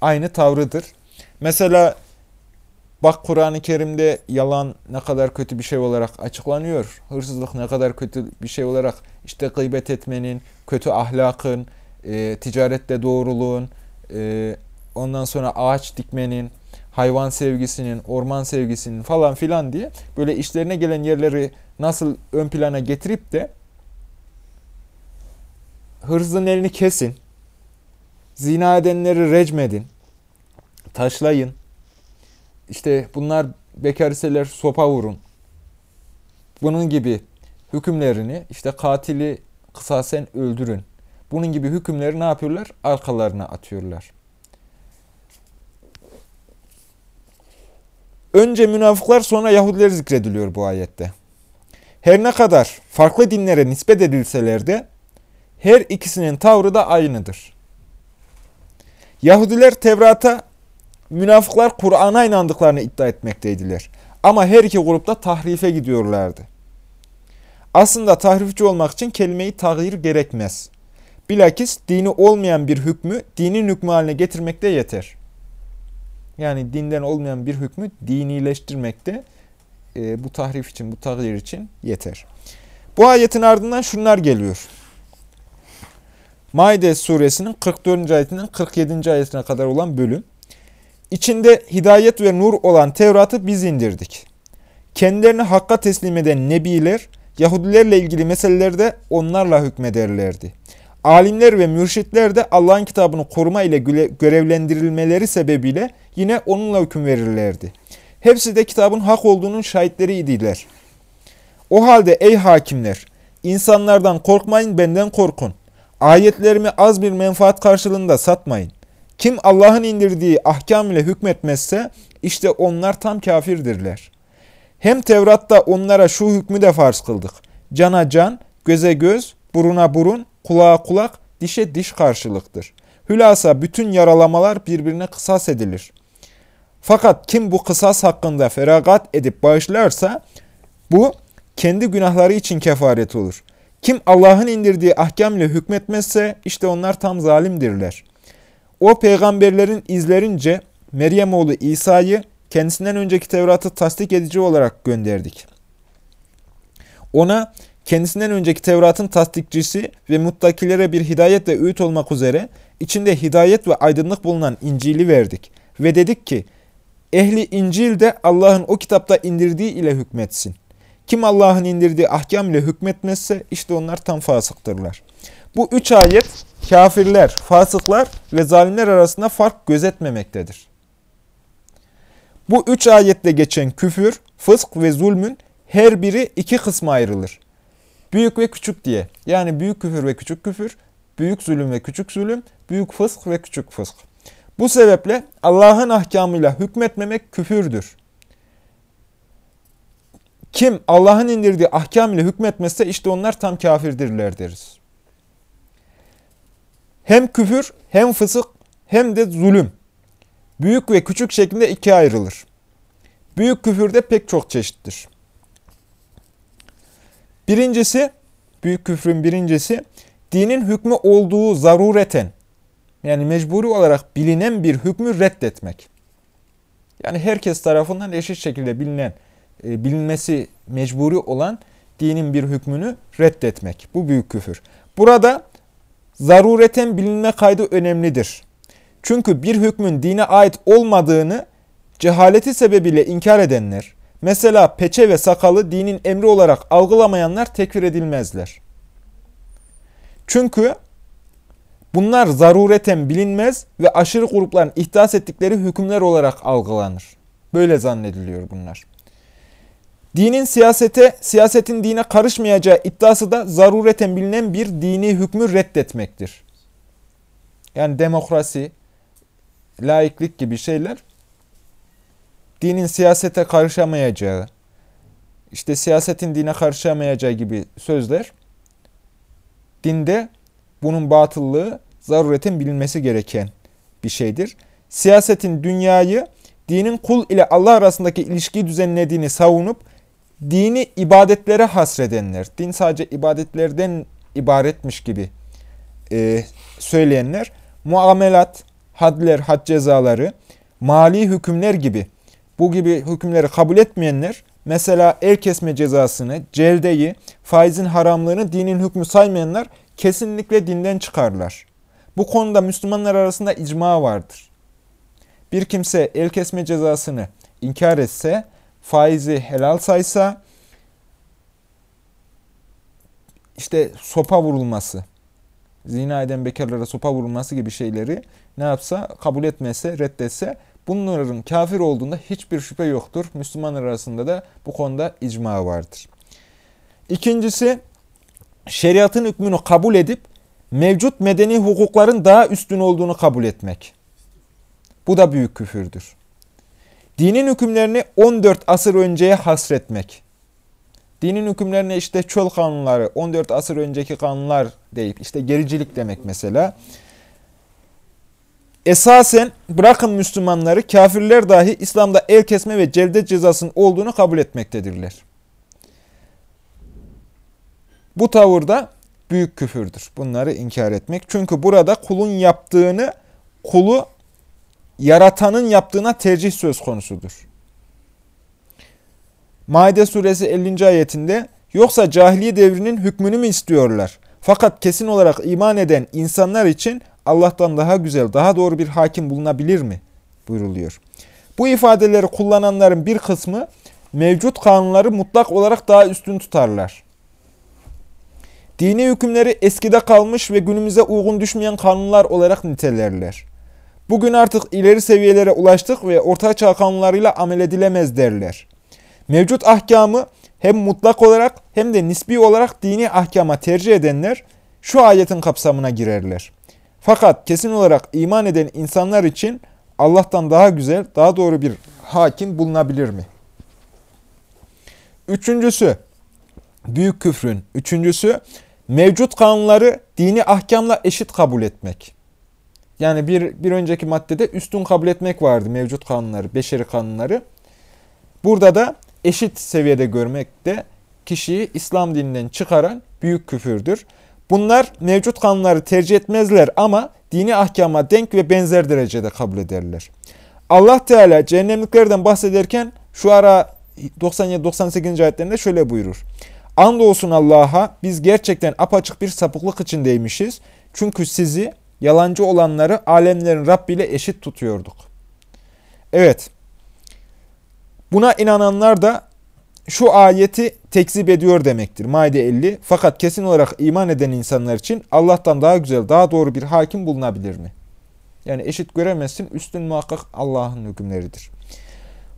S1: aynı tavrıdır. Mesela bak Kur'an-ı Kerim'de yalan ne kadar kötü bir şey olarak açıklanıyor. Hırsızlık ne kadar kötü bir şey olarak işte gıybet etmenin, kötü ahlakın, e, ticarette doğruluğun, e, ondan sonra ağaç dikmenin, hayvan sevgisinin, orman sevgisinin falan filan diye böyle işlerine gelen yerleri nasıl ön plana getirip de hırsızın elini kesin, zina edenleri recmedin, taşlayın, işte bunlar bekar iseler sopa vurun. Bunun gibi hükümlerini işte katili kısasen öldürün. Bunun gibi hükümleri ne yapıyorlar? Arkalarına atıyorlar. Önce münafıklar sonra Yahudiler zikrediliyor bu ayette. Her ne kadar farklı dinlere nispet edilseler de her ikisinin tavrı da aynıdır. Yahudiler Tevrat'a, münafıklar Kur'an'a inandıklarını iddia etmekteydiler. Ama her iki grupta tahrife gidiyorlardı. Aslında tahrifçi olmak için kelimeyi tağyir gerekmez. Bilakis dini olmayan bir hükmü dinin hükmü haline getirmekte yeter. Yani dinden olmayan bir hükmü dinileştirmekte e, bu tahrif için, bu tağyir için yeter. Bu ayetin ardından şunlar geliyor. Maide suresinin 44. ayetinden 47. ayetine kadar olan bölüm. İçinde hidayet ve nur olan Tevrat'ı biz indirdik. Kendilerini hakka teslim eden nebiler, Yahudilerle ilgili meselelerde onlarla hükmederlerdi. Alimler ve mürşitler de Allah'ın kitabını koruma ile görevlendirilmeleri sebebiyle yine onunla hüküm verirlerdi. Hepsi de kitabın hak olduğunun şahitleri idiler. O halde ey hakimler, İnsanlardan korkmayın, benden korkun. Ayetlerimi az bir menfaat karşılığında satmayın. Kim Allah'ın indirdiği ahkam ile hükmetmezse işte onlar tam kafirdirler. Hem Tevrat'ta onlara şu hükmü de farz kıldık. Cana can, göze göz, buruna burun, kulağa kulak, dişe diş karşılıktır. Hülasa bütün yaralamalar birbirine kısas edilir. Fakat kim bu kısas hakkında feragat edip bağışlarsa bu kendi günahları için kefaret olur. Kim Allah'ın indirdiği ahkam ile hükmetmezse işte onlar tam zalimdirler. O peygamberlerin izlerince Meryem oğlu İsa'yı kendisinden önceki Tevrat'ı tasdik edici olarak gönderdik. Ona kendisinden önceki Tevrat'ın tasdikçisi ve muttakilere bir hidayet ve öğüt olmak üzere içinde hidayet ve aydınlık bulunan İncil'i verdik. Ve dedik ki, ehli İncil de Allah'ın o kitapta indirdiği ile hükmetsin. Kim Allah'ın indirdiği ahkam ile hükmetmezse işte onlar tam fasıktırlar. Bu üç ayet kafirler, fasıklar ve zalimler arasında fark gözetmemektedir. Bu üç ayette geçen küfür, fısk ve zulmün her biri iki kısma ayrılır. Büyük ve küçük diye. Yani büyük küfür ve küçük küfür, büyük zulüm ve küçük zulüm, büyük fısk ve küçük fısk. Bu sebeple Allah'ın ahkamıyla hükmetmemek küfürdür. Kim Allah'ın indirdiği ahkam ile hükmetmezse işte onlar tam kafirdirler deriz. Hem küfür, hem fısık, hem de zulüm. Büyük ve küçük şeklinde ikiye ayrılır. Büyük küfürde pek çok çeşittir. Birincisi, büyük küfrün birincisi, dinin hükmü olduğu zarureten, yani mecburi olarak bilinen bir hükmü reddetmek. Yani herkes tarafından eşit şekilde bilinen, e, bilinmesi mecburi olan dinin bir hükmünü reddetmek. Bu büyük küfür. Burada zarureten bilinme kaydı önemlidir. Çünkü bir hükmün dine ait olmadığını cehaleti sebebiyle inkar edenler, mesela peçe ve sakalı dinin emri olarak algılamayanlar tekfir edilmezler. Çünkü bunlar zarureten bilinmez ve aşırı grupların ihdas ettikleri hükümler olarak algılanır. Böyle zannediliyor bunlar. Dinin siyasete, siyasetin dine karışmayacağı iddiası da zarureten bilinen bir dini hükmü reddetmektir. Yani demokrasi, laiklik gibi şeyler dinin siyasete karışamayacağı, işte siyasetin dine karışamayacağı gibi sözler dinde bunun batıllığı zaruretin bilinmesi gereken bir şeydir. Siyasetin dünyayı dinin kul ile Allah arasındaki ilişkiyi düzenlediğini savunup dini ibadetlere hasredenler, din sadece ibadetlerden ibaretmiş gibi e, söyleyenler, muamelat, hadler, had cezaları, mali hükümler gibi bu gibi hükümleri kabul etmeyenler, mesela el kesme cezasını, celdeyi, faizin haramlığını dinin hükmü saymayanlar kesinlikle dinden çıkarlar. Bu konuda Müslümanlar arasında icma vardır. Bir kimse el kesme cezasını inkar etse, faizi helal saysa, işte sopa vurulması, zina eden bekarlara sopa vurulması gibi şeyleri ne yapsa, kabul etmese, reddetse, bunların kafir olduğunda hiçbir şüphe yoktur. Müslümanlar arasında da bu konuda icma vardır. İkincisi, şeriatın hükmünü kabul edip, mevcut medeni hukukların daha üstün olduğunu kabul etmek. Bu da büyük küfürdür. Dinin hükümlerini 14 asır önceye hasretmek. Dinin hükümlerine işte çöl kanunları, 14 asır önceki kanunlar deyip, işte gericilik demek mesela. Esasen bırakın Müslümanları, kafirler dahi İslam'da el kesme ve cevdet cezasının olduğunu kabul etmektedirler. Bu tavırda büyük küfürdür. Bunları inkar etmek. Çünkü burada kulun yaptığını, kulu yaratanın yaptığına tercih söz konusudur. Maide suresi 50. ayetinde yoksa cahiliye devrinin hükmünü mü istiyorlar? Fakat kesin olarak iman eden insanlar için Allah'tan daha güzel, daha doğru bir hakim bulunabilir mi? buyruluyor. Bu ifadeleri kullananların bir kısmı mevcut kanunları mutlak olarak daha üstün tutarlar. Dini hükümleri eskide kalmış ve günümüze uygun düşmeyen kanunlar olarak nitelerler. Bugün artık ileri seviyelere ulaştık ve orta çağ kanunlarıyla amel edilemez derler. Mevcut ahkamı hem mutlak olarak hem de nisbi olarak dini ahkama tercih edenler şu ayetin kapsamına girerler. Fakat kesin olarak iman eden insanlar için Allah'tan daha güzel, daha doğru bir hakim bulunabilir mi? Üçüncüsü, büyük küfrün. Üçüncüsü, mevcut kanunları dini ahkamla eşit kabul etmek. Yani bir, bir önceki maddede üstün kabul etmek vardı mevcut kanunları, beşeri kanunları. Burada da eşit seviyede görmek de kişiyi İslam dininden çıkaran büyük küfürdür. Bunlar mevcut kanunları tercih etmezler ama dini ahkama denk ve benzer derecede kabul ederler. Allah Teala cehennemliklerden bahsederken şu ara 97-98. ayetlerinde şöyle buyurur. Andolsun Allah'a biz gerçekten apaçık bir sapıklık içindeymişiz. Çünkü sizi yalancı olanları alemlerin Rabbi ile eşit tutuyorduk. Evet. Buna inananlar da şu ayeti tekzip ediyor demektir. Maide 50. Fakat kesin olarak iman eden insanlar için Allah'tan daha güzel, daha doğru bir hakim bulunabilir mi? Yani eşit göremezsin, üstün muhakkak Allah'ın hükümleridir.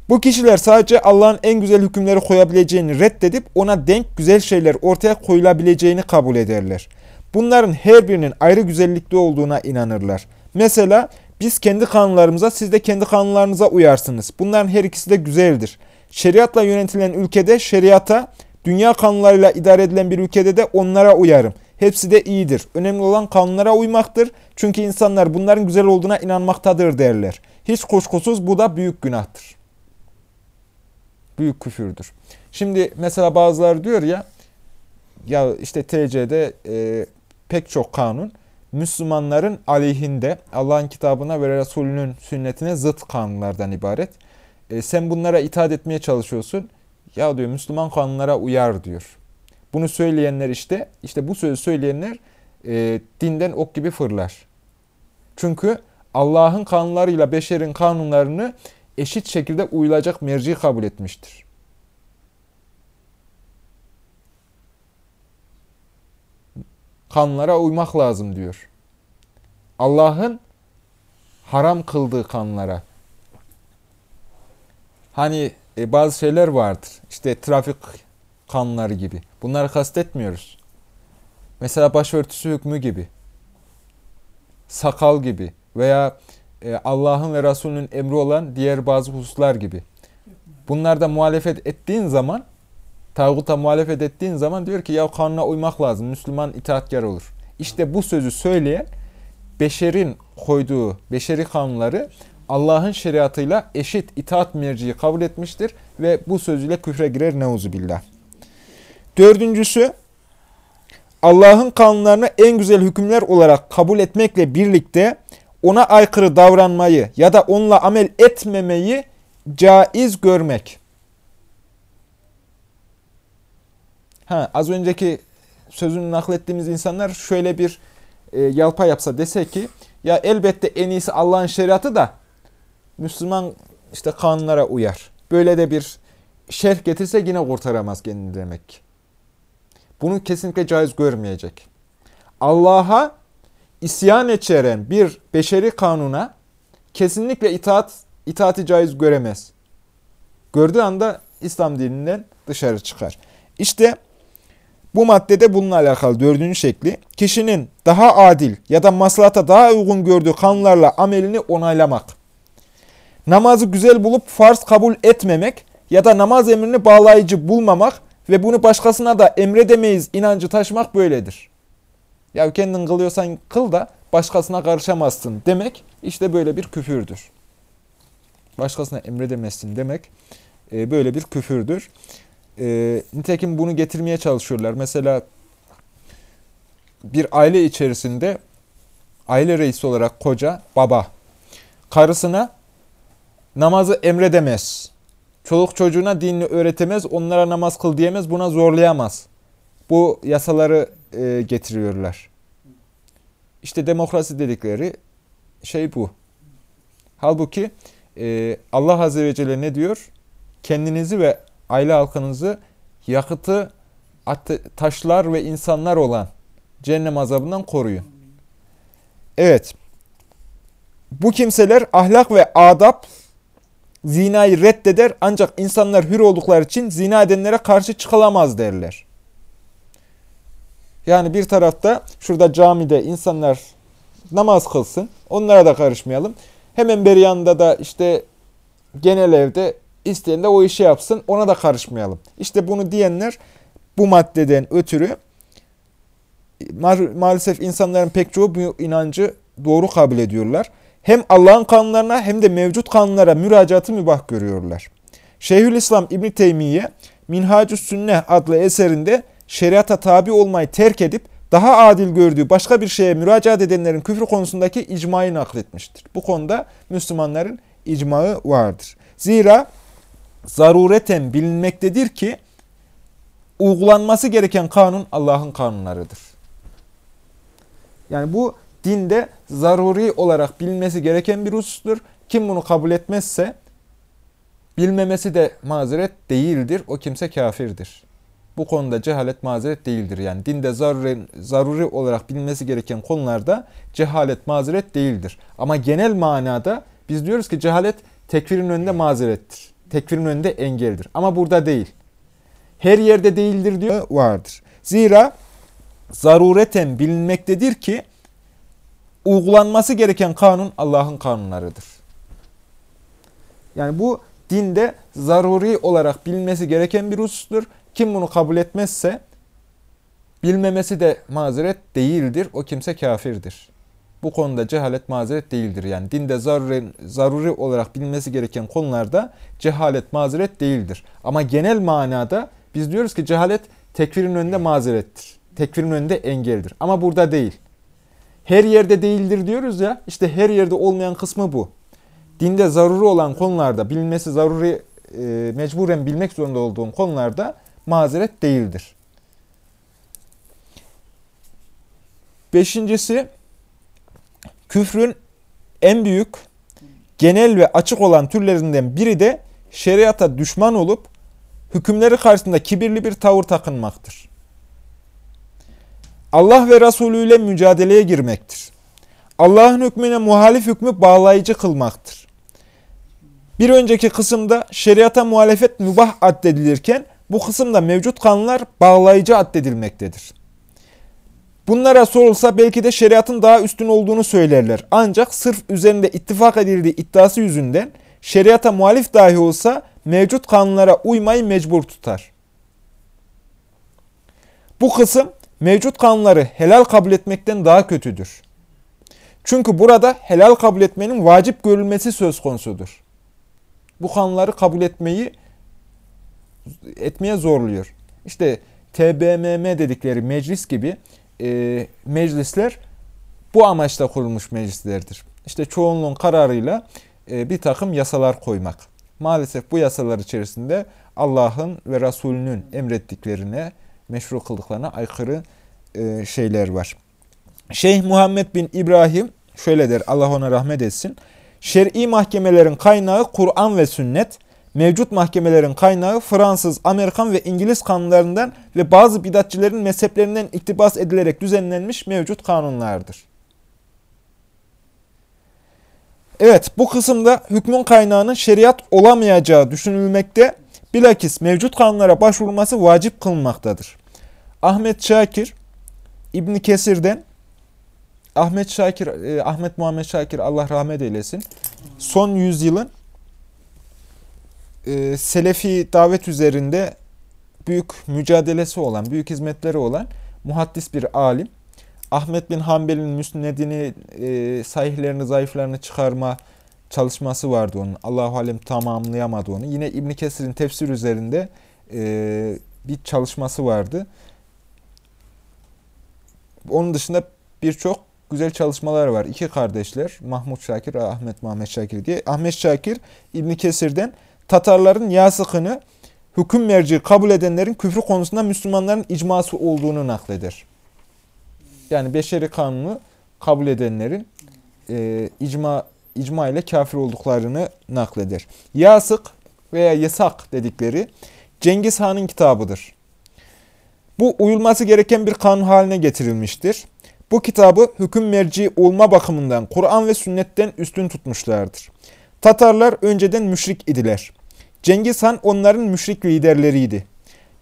S1: Bu kişiler sadece Allah'ın en güzel hükümleri koyabileceğini reddedip ona denk güzel şeyler ortaya koyulabileceğini kabul ederler. Bunların her birinin ayrı güzellikli olduğuna inanırlar. Mesela biz kendi kanunlarımıza, siz de kendi kanunlarınıza uyarsınız. Bunların her ikisi de güzeldir. Şeriatla yönetilen ülkede şeriata, dünya kanunlarıyla idare edilen bir ülkede de onlara uyarım. Hepsi de iyidir. Önemli olan kanunlara uymaktır. Çünkü insanlar bunların güzel olduğuna inanmaktadır derler. Hiç kuşkusuz bu da büyük günahtır. Büyük küfürdür. Şimdi mesela bazıları diyor ya, ya işte TC'de e, pek çok kanun Müslümanların aleyhinde Allah'ın kitabına ve Resulünün sünnetine zıt kanunlardan ibaret. E, sen bunlara itaat etmeye çalışıyorsun. Ya diyor Müslüman kanunlara uyar diyor. Bunu söyleyenler işte, işte bu sözü söyleyenler e, dinden ok gibi fırlar. Çünkü Allah'ın kanunlarıyla beşerin kanunlarını eşit şekilde uyulacak merci kabul etmiştir. Kanunlara uymak lazım diyor. Allah'ın haram kıldığı kanunlara. Hani e, bazı şeyler vardır. İşte trafik kanunları gibi. Bunları kastetmiyoruz. Mesela başörtüsü hükmü gibi. Sakal gibi. Veya e, Allah'ın ve Resulünün emri olan diğer bazı hususlar gibi. Bunlarda muhalefet ettiğin zaman, tağuta muhalefet ettiğin zaman diyor ki ya kanuna uymak lazım. Müslüman itaatkar olur. İşte bu sözü söyleyen beşerin koyduğu beşeri kanunları Allah'ın şeriatıyla eşit itaat merciyi kabul etmiştir ve bu sözüyle küfre girer neuzubillah. Dördüncüsü, Allah'ın kanunlarını en güzel hükümler olarak kabul etmekle birlikte ona aykırı davranmayı ya da onunla amel etmemeyi caiz görmek. Ha, az önceki sözünü naklettiğimiz insanlar şöyle bir e, yalpa yapsa dese ki ya elbette en iyisi Allah'ın şeriatı da Müslüman işte kanunlara uyar. Böyle de bir şerh getirse yine kurtaramaz kendini demek. Bunu kesinlikle caiz görmeyecek. Allah'a isyan içeren bir beşeri kanuna kesinlikle itaat itaati caiz göremez. Gördüğü anda İslam dininden dışarı çıkar. İşte bu maddede bununla alakalı dördüncü şekli, kişinin daha adil ya da maslahata daha uygun gördüğü kanunlarla amelini onaylamak. Namazı güzel bulup farz kabul etmemek ya da namaz emrini bağlayıcı bulmamak ve bunu başkasına da emredemeyiz inancı taşımak böyledir. Ya kendin kılıyorsan kıl da başkasına karışamazsın demek işte böyle bir küfürdür. Başkasına emredemezsin demek e, böyle bir küfürdür. E, nitekim bunu getirmeye çalışıyorlar. Mesela bir aile içerisinde aile reisi olarak koca, baba karısına namazı emredemez. Çoluk çocuğuna dinini öğretemez, onlara namaz kıl diyemez, buna zorlayamaz. Bu yasaları e, getiriyorlar. İşte demokrasi dedikleri şey bu. Halbuki e, Allah Azze ve Celle ne diyor? Kendinizi ve aile halkınızı yakıtı taşlar ve insanlar olan cehennem azabından koruyun. Evet. Bu kimseler ahlak ve adab zinayı reddeder ancak insanlar hür oldukları için zina edenlere karşı çıkılamaz derler. Yani bir tarafta şurada camide insanlar namaz kılsın. Onlara da karışmayalım. Hemen bir yanında da işte genel evde isteyen de o işi yapsın. Ona da karışmayalım. İşte bunu diyenler bu maddeden ötürü ma maalesef insanların pek çoğu bu inancı doğru kabul ediyorlar. Hem Allah'ın kanunlarına hem de mevcut kanunlara müracaatı mübah görüyorlar. Şeyhülislam İbn Teymiye Minhacü Sünne adlı eserinde şeriata tabi olmayı terk edip daha adil gördüğü başka bir şeye müracaat edenlerin küfrü konusundaki icmayı nakletmiştir. Bu konuda Müslümanların icmağı vardır. Zira zarureten bilinmektedir ki uygulanması gereken kanun Allah'ın kanunlarıdır. Yani bu dinde zaruri olarak bilinmesi gereken bir husustur. Kim bunu kabul etmezse bilmemesi de mazeret değildir. O kimse kafirdir. Bu konuda cehalet mazeret değildir. Yani dinde zaruri, zaruri olarak bilinmesi gereken konularda cehalet mazeret değildir. Ama genel manada biz diyoruz ki cehalet tekfirin önünde mazerettir. Tekfirin önünde engeldir. Ama burada değil. Her yerde değildir diyor vardır. Zira zarureten bilinmektedir ki uygulanması gereken kanun Allah'ın kanunlarıdır. Yani bu dinde zaruri olarak bilinmesi gereken bir husustur. Kim bunu kabul etmezse bilmemesi de mazeret değildir. O kimse kafirdir. Bu konuda cehalet mazeret değildir. Yani dinde zaruri, zaruri olarak bilinmesi gereken konularda cehalet mazeret değildir. Ama genel manada biz diyoruz ki cehalet tekfirin önünde mazerettir. Tekfirin önünde engeldir. Ama burada değil. Her yerde değildir diyoruz ya, işte her yerde olmayan kısmı bu. Dinde zaruri olan konularda, bilinmesi zaruri, e, mecburen bilmek zorunda olduğum konularda mazeret değildir. Beşincisi, küfrün en büyük, genel ve açık olan türlerinden biri de şeriata düşman olup hükümleri karşısında kibirli bir tavır takınmaktır. Allah ve Resulü ile mücadeleye girmektir. Allah'ın hükmüne muhalif hükmü bağlayıcı kılmaktır. Bir önceki kısımda şeriata muhalefet mübah addedilirken bu kısımda mevcut kanunlar bağlayıcı addedilmektedir. Bunlara sorulsa belki de şeriatın daha üstün olduğunu söylerler. Ancak sırf üzerinde ittifak edildiği iddiası yüzünden şeriata muhalif dahi olsa mevcut kanunlara uymayı mecbur tutar. Bu kısım mevcut kanunları helal kabul etmekten daha kötüdür. Çünkü burada helal kabul etmenin vacip görülmesi söz konusudur. Bu kanunları kabul etmeyi etmeye zorluyor. İşte TBMM dedikleri meclis gibi e, meclisler bu amaçla kurulmuş meclislerdir. İşte çoğunluğun kararıyla e, bir takım yasalar koymak. Maalesef bu yasalar içerisinde Allah'ın ve Resulünün emrettiklerine, meşru kıldıklarına aykırı e, şeyler var. Şeyh Muhammed bin İbrahim şöyle der, Allah ona rahmet etsin. Şer'i mahkemelerin kaynağı Kur'an ve sünnet, mevcut mahkemelerin kaynağı Fransız, Amerikan ve İngiliz kanunlarından ve bazı bidatçilerin mezheplerinden iktibas edilerek düzenlenmiş mevcut kanunlardır. Evet, bu kısımda hükmün kaynağının şeriat olamayacağı düşünülmekte, bilakis mevcut kanunlara başvurulması vacip kılınmaktadır. Ahmet Şakir, İbn Kesir'den Ahmet Şakir, e, Ahmet Muhammed Şakir Allah rahmet eylesin. Son yüzyılın e, Selefi davet üzerinde büyük mücadelesi olan, büyük hizmetleri olan muhaddis bir alim. Ahmet bin Hanbel'in müsnedini, e, sahihlerini, zayıflarını çıkarma çalışması vardı onun. Allahu alem tamamlayamadı onu. Yine İbn Kesir'in tefsir üzerinde e, bir çalışması vardı. Onun dışında birçok güzel çalışmalar var. İki kardeşler Mahmut Şakir ve Ahmet Muhammed Şakir diye. Ahmet Şakir İbn Kesir'den Tatarların yasıkını hüküm merci kabul edenlerin küfrü konusunda Müslümanların icması olduğunu nakleder. Yani beşeri kanunu kabul edenlerin e, icma icma ile kafir olduklarını nakleder. Yasık veya yasak dedikleri Cengiz Han'ın kitabıdır. Bu uyulması gereken bir kanun haline getirilmiştir. Bu kitabı hüküm merci olma bakımından Kur'an ve sünnetten üstün tutmuşlardır. Tatarlar önceden müşrik idiler. Cengiz Han onların müşrik liderleriydi.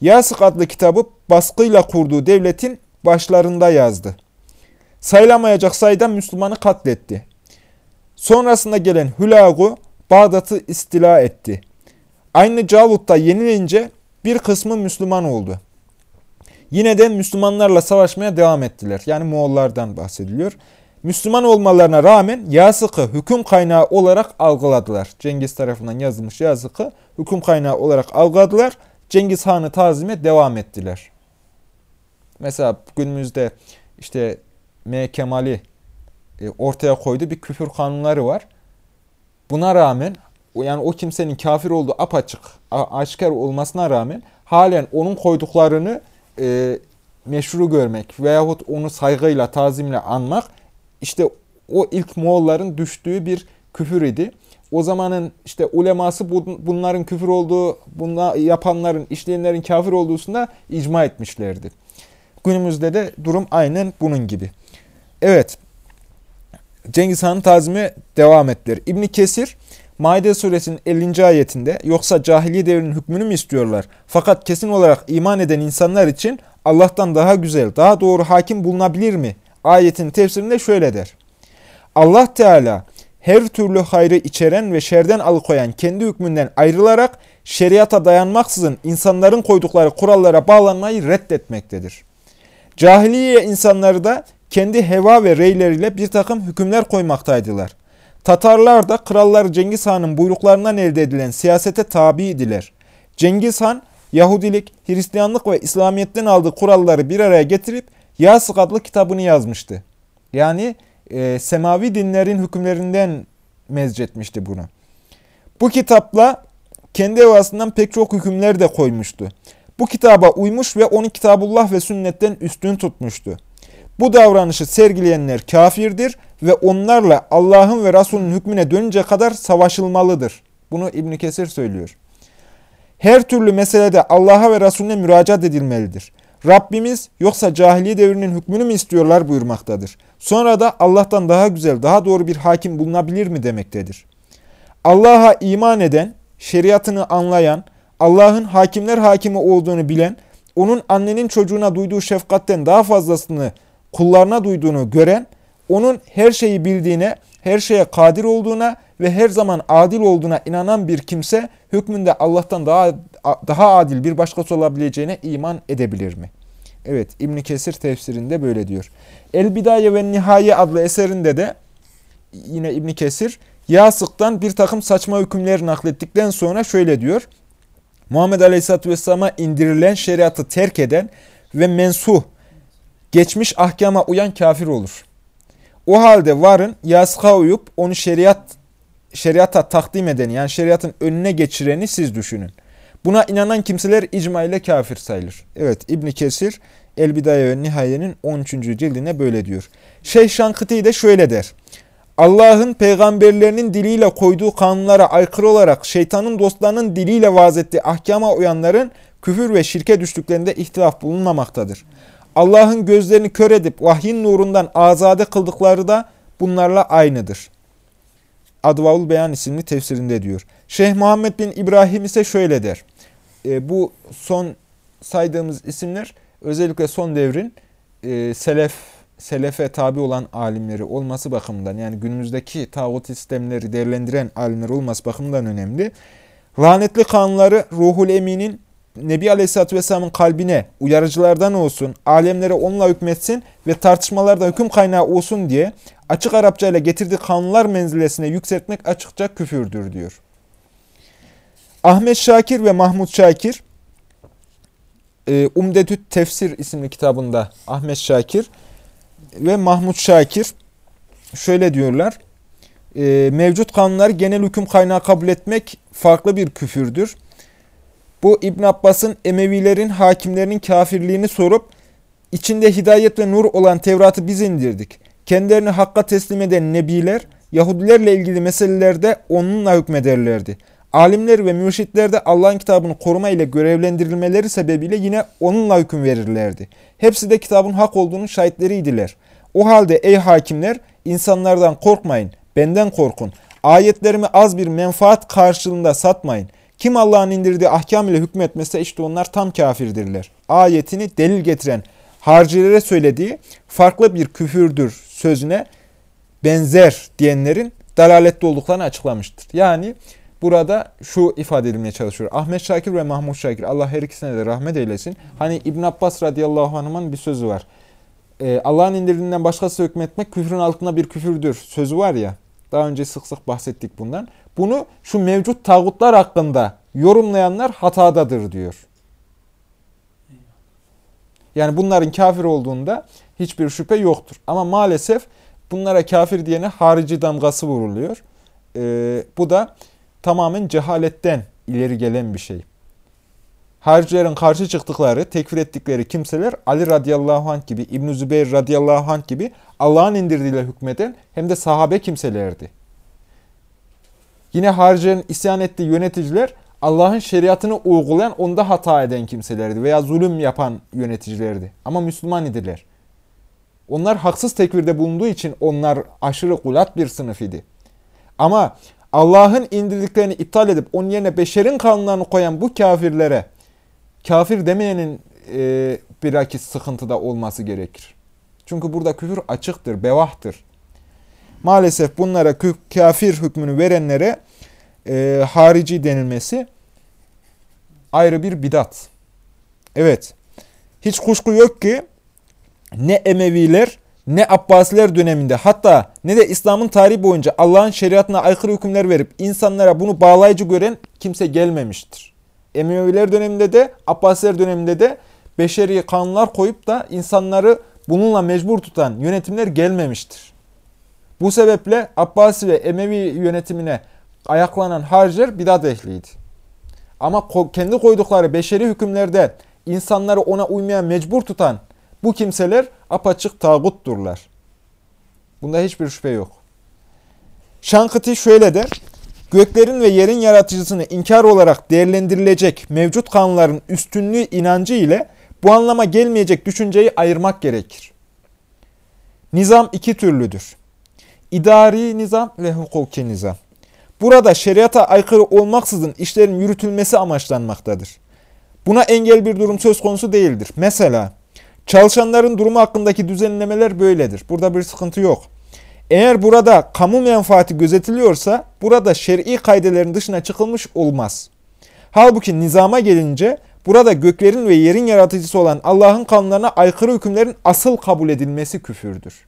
S1: Yasık adlı kitabı baskıyla kurduğu devletin başlarında yazdı. Sayılamayacak sayıda Müslümanı katletti. Sonrasında gelen Hülagu Bağdat'ı istila etti. Aynı Calut'ta yenilince bir kısmı Müslüman oldu. Yine de Müslümanlarla savaşmaya devam ettiler. Yani Moğollardan bahsediliyor. Müslüman olmalarına rağmen Yasık'ı hüküm kaynağı olarak algıladılar. Cengiz tarafından yazılmış Yasık'ı hüküm kaynağı olarak algıladılar. Cengiz Han'ı tazime devam ettiler. Mesela günümüzde işte M. Kemal'i e, ortaya koyduğu bir küfür kanunları var. Buna rağmen yani o kimsenin kafir olduğu apaçık, aşikar olmasına rağmen halen onun koyduklarını e, meşru görmek veyahut onu saygıyla, tazimle anmak işte o ilk Moğolların düştüğü bir küfür idi. O zamanın işte uleması bunların küfür olduğu, bunla yapanların, işleyenlerin kafir olduğusunda icma etmişlerdi. Günümüzde de durum aynen bunun gibi. Evet, Cengiz Han'ın tazimi devam ettiler. İbn Kesir, Maide suresinin 50. ayetinde yoksa cahiliye devrinin hükmünü mü istiyorlar? Fakat kesin olarak iman eden insanlar için Allah'tan daha güzel, daha doğru hakim bulunabilir mi? Ayetin tefsirinde şöyle der. Allah Teala her türlü hayrı içeren ve şerden alıkoyan kendi hükmünden ayrılarak şeriata dayanmaksızın insanların koydukları kurallara bağlanmayı reddetmektedir. Cahiliye insanları da kendi heva ve reyleriyle bir takım hükümler koymaktaydılar. Tatarlar da krallar Cengiz Han'ın buyruklarından elde edilen siyasete tabiydiler. Cengiz Han, Yahudilik, Hristiyanlık ve İslamiyet'ten aldığı kuralları bir araya getirip Yasık adlı kitabını yazmıştı. Yani e, semavi dinlerin hükümlerinden mezcetmişti bunu. Bu kitapla kendi evasından pek çok hükümler de koymuştu. Bu kitaba uymuş ve onu Kitabullah ve sünnetten üstün tutmuştu. Bu davranışı sergileyenler kafirdir ve onlarla Allah'ın ve Resulünün hükmüne dönünce kadar savaşılmalıdır. Bunu İbn Kesir söylüyor. Her türlü meselede Allah'a ve Resulüne müracaat edilmelidir. Rabbimiz yoksa cahiliye devrinin hükmünü mü istiyorlar buyurmaktadır. Sonra da Allah'tan daha güzel, daha doğru bir hakim bulunabilir mi demektedir. Allah'a iman eden, şeriatını anlayan, Allah'ın hakimler hakimi olduğunu bilen, onun annenin çocuğuna duyduğu şefkatten daha fazlasını kullarına duyduğunu gören, onun her şeyi bildiğine, her şeye kadir olduğuna ve her zaman adil olduğuna inanan bir kimse hükmünde Allah'tan daha daha adil bir başkası olabileceğine iman edebilir mi? Evet İbn Kesir tefsirinde böyle diyor. El Bidaye ve Nihaye adlı eserinde de yine İbn Kesir Yasık'tan bir takım saçma hükümleri naklettikten sonra şöyle diyor. Muhammed Aleyhisselatü Vesselam'a indirilen şeriatı terk eden ve mensuh, geçmiş ahkama uyan kafir olur. O halde varın yasıka uyup onu şeriat şeriata takdim edeni yani şeriatın önüne geçireni siz düşünün. Buna inanan kimseler icma ile kafir sayılır. Evet İbn Kesir El Bidaye ve Nihaye'nin 13. cildine böyle diyor. Şeyh Şankıti de şöyle der. Allah'ın peygamberlerinin diliyle koyduğu kanunlara aykırı olarak şeytanın dostlarının diliyle vaaz ettiği ahkama uyanların küfür ve şirke düştüklerinde ihtilaf bulunmamaktadır. Allah'ın gözlerini kör edip vahyin nurundan azade kıldıkları da bunlarla aynıdır. Advaul Beyan isimli tefsirinde diyor. Şeyh Muhammed bin İbrahim ise şöyle der. E, bu son saydığımız isimler özellikle son devrin e, selef selefe tabi olan alimleri olması bakımından yani günümüzdeki tağut sistemleri değerlendiren alimler olması bakımından önemli. Lanetli kanunları Ruhul Emin'in Nebi Aleyhisselatü Vesselam'ın kalbine uyarıcılardan olsun, alemlere onunla hükmetsin ve tartışmalarda hüküm kaynağı olsun diye açık Arapça ile getirdiği kanunlar menzilesine yükseltmek açıkça küfürdür diyor. Ahmet Şakir ve Mahmud Şakir e, Umdetü Tefsir isimli kitabında Ahmet Şakir ve Mahmud Şakir şöyle diyorlar. E, mevcut kanunları genel hüküm kaynağı kabul etmek farklı bir küfürdür. Bu İbn Abbas'ın Emevilerin hakimlerinin kafirliğini sorup içinde hidayet ve nur olan Tevrat'ı biz indirdik. Kendilerini hakka teslim eden nebiler Yahudilerle ilgili meselelerde onunla hükmederlerdi. Alimler ve mürşitler de Allah'ın kitabını koruma ile görevlendirilmeleri sebebiyle yine onunla hüküm verirlerdi. Hepsi de kitabın hak olduğunu şahitleriydiler. O halde ey hakimler insanlardan korkmayın, benden korkun. Ayetlerimi az bir menfaat karşılığında satmayın. Kim Allah'ın indirdiği ahkam ile hükmetmese işte onlar tam kafirdirler. Ayetini delil getiren harcilere söylediği farklı bir küfürdür sözüne benzer diyenlerin dalalette olduklarını açıklamıştır. Yani burada şu ifade edilmeye çalışıyor. Ahmet Şakir ve Mahmud Şakir Allah her ikisine de rahmet eylesin. Hani İbn Abbas radıyallahu anh'ın bir sözü var. Ee, Allah'ın indirdiğinden başkası hükmetmek küfrün altında bir küfürdür sözü var ya. Daha önce sık sık bahsettik bundan. Bunu şu mevcut tağutlar hakkında yorumlayanlar hatadadır diyor. Yani bunların kafir olduğunda hiçbir şüphe yoktur. Ama maalesef bunlara kafir diyene harici damgası vuruluyor. Ee, bu da tamamen cehaletten ileri gelen bir şey. Haricilerin karşı çıktıkları, tekfir ettikleri kimseler Ali radıyallahu anh gibi, İbn-i Zübeyir radıyallahu anh gibi Allah'ın indirdiğiyle hükmeden hem de sahabe kimselerdi. Yine haricilerin isyan ettiği yöneticiler Allah'ın şeriatını uygulayan, onda hata eden kimselerdi veya zulüm yapan yöneticilerdi. Ama Müslüman idiler. Onlar haksız tekvirde bulunduğu için onlar aşırı kulat bir sınıf idi. Ama Allah'ın indirdiklerini iptal edip onun yerine beşerin kanunlarını koyan bu kafirlere kafir demeyenin e, bilakis sıkıntıda olması gerekir. Çünkü burada küfür açıktır, bevahtır. Maalesef bunlara kafir hükmünü verenlere e, harici denilmesi ayrı bir bidat. Evet, hiç kuşku yok ki ne Emeviler ne Abbasiler döneminde hatta ne de İslam'ın tarihi boyunca Allah'ın şeriatına aykırı hükümler verip insanlara bunu bağlayıcı gören kimse gelmemiştir. Emeviler döneminde de Abbasiler döneminde de beşeri kanunlar koyup da insanları bununla mecbur tutan yönetimler gelmemiştir. Bu sebeple Abbasi ve Emevi yönetimine ayaklanan harciler bidat ehliydi. Ama kendi koydukları beşeri hükümlerde insanları ona uymaya mecbur tutan bu kimseler apaçık tağutturlar. Bunda hiçbir şüphe yok. Şankıti şöyle der. Göklerin ve yerin yaratıcısını inkar olarak değerlendirilecek mevcut kanunların üstünlüğü inancı ile bu anlama gelmeyecek düşünceyi ayırmak gerekir. Nizam iki türlüdür. İdari nizam ve hukuki nizam. Burada şeriata aykırı olmaksızın işlerin yürütülmesi amaçlanmaktadır. Buna engel bir durum söz konusu değildir. Mesela çalışanların durumu hakkındaki düzenlemeler böyledir. Burada bir sıkıntı yok. Eğer burada kamu menfaati gözetiliyorsa burada şer'i kaidelerin dışına çıkılmış olmaz. Halbuki nizama gelince burada göklerin ve yerin yaratıcısı olan Allah'ın kanunlarına aykırı hükümlerin asıl kabul edilmesi küfürdür.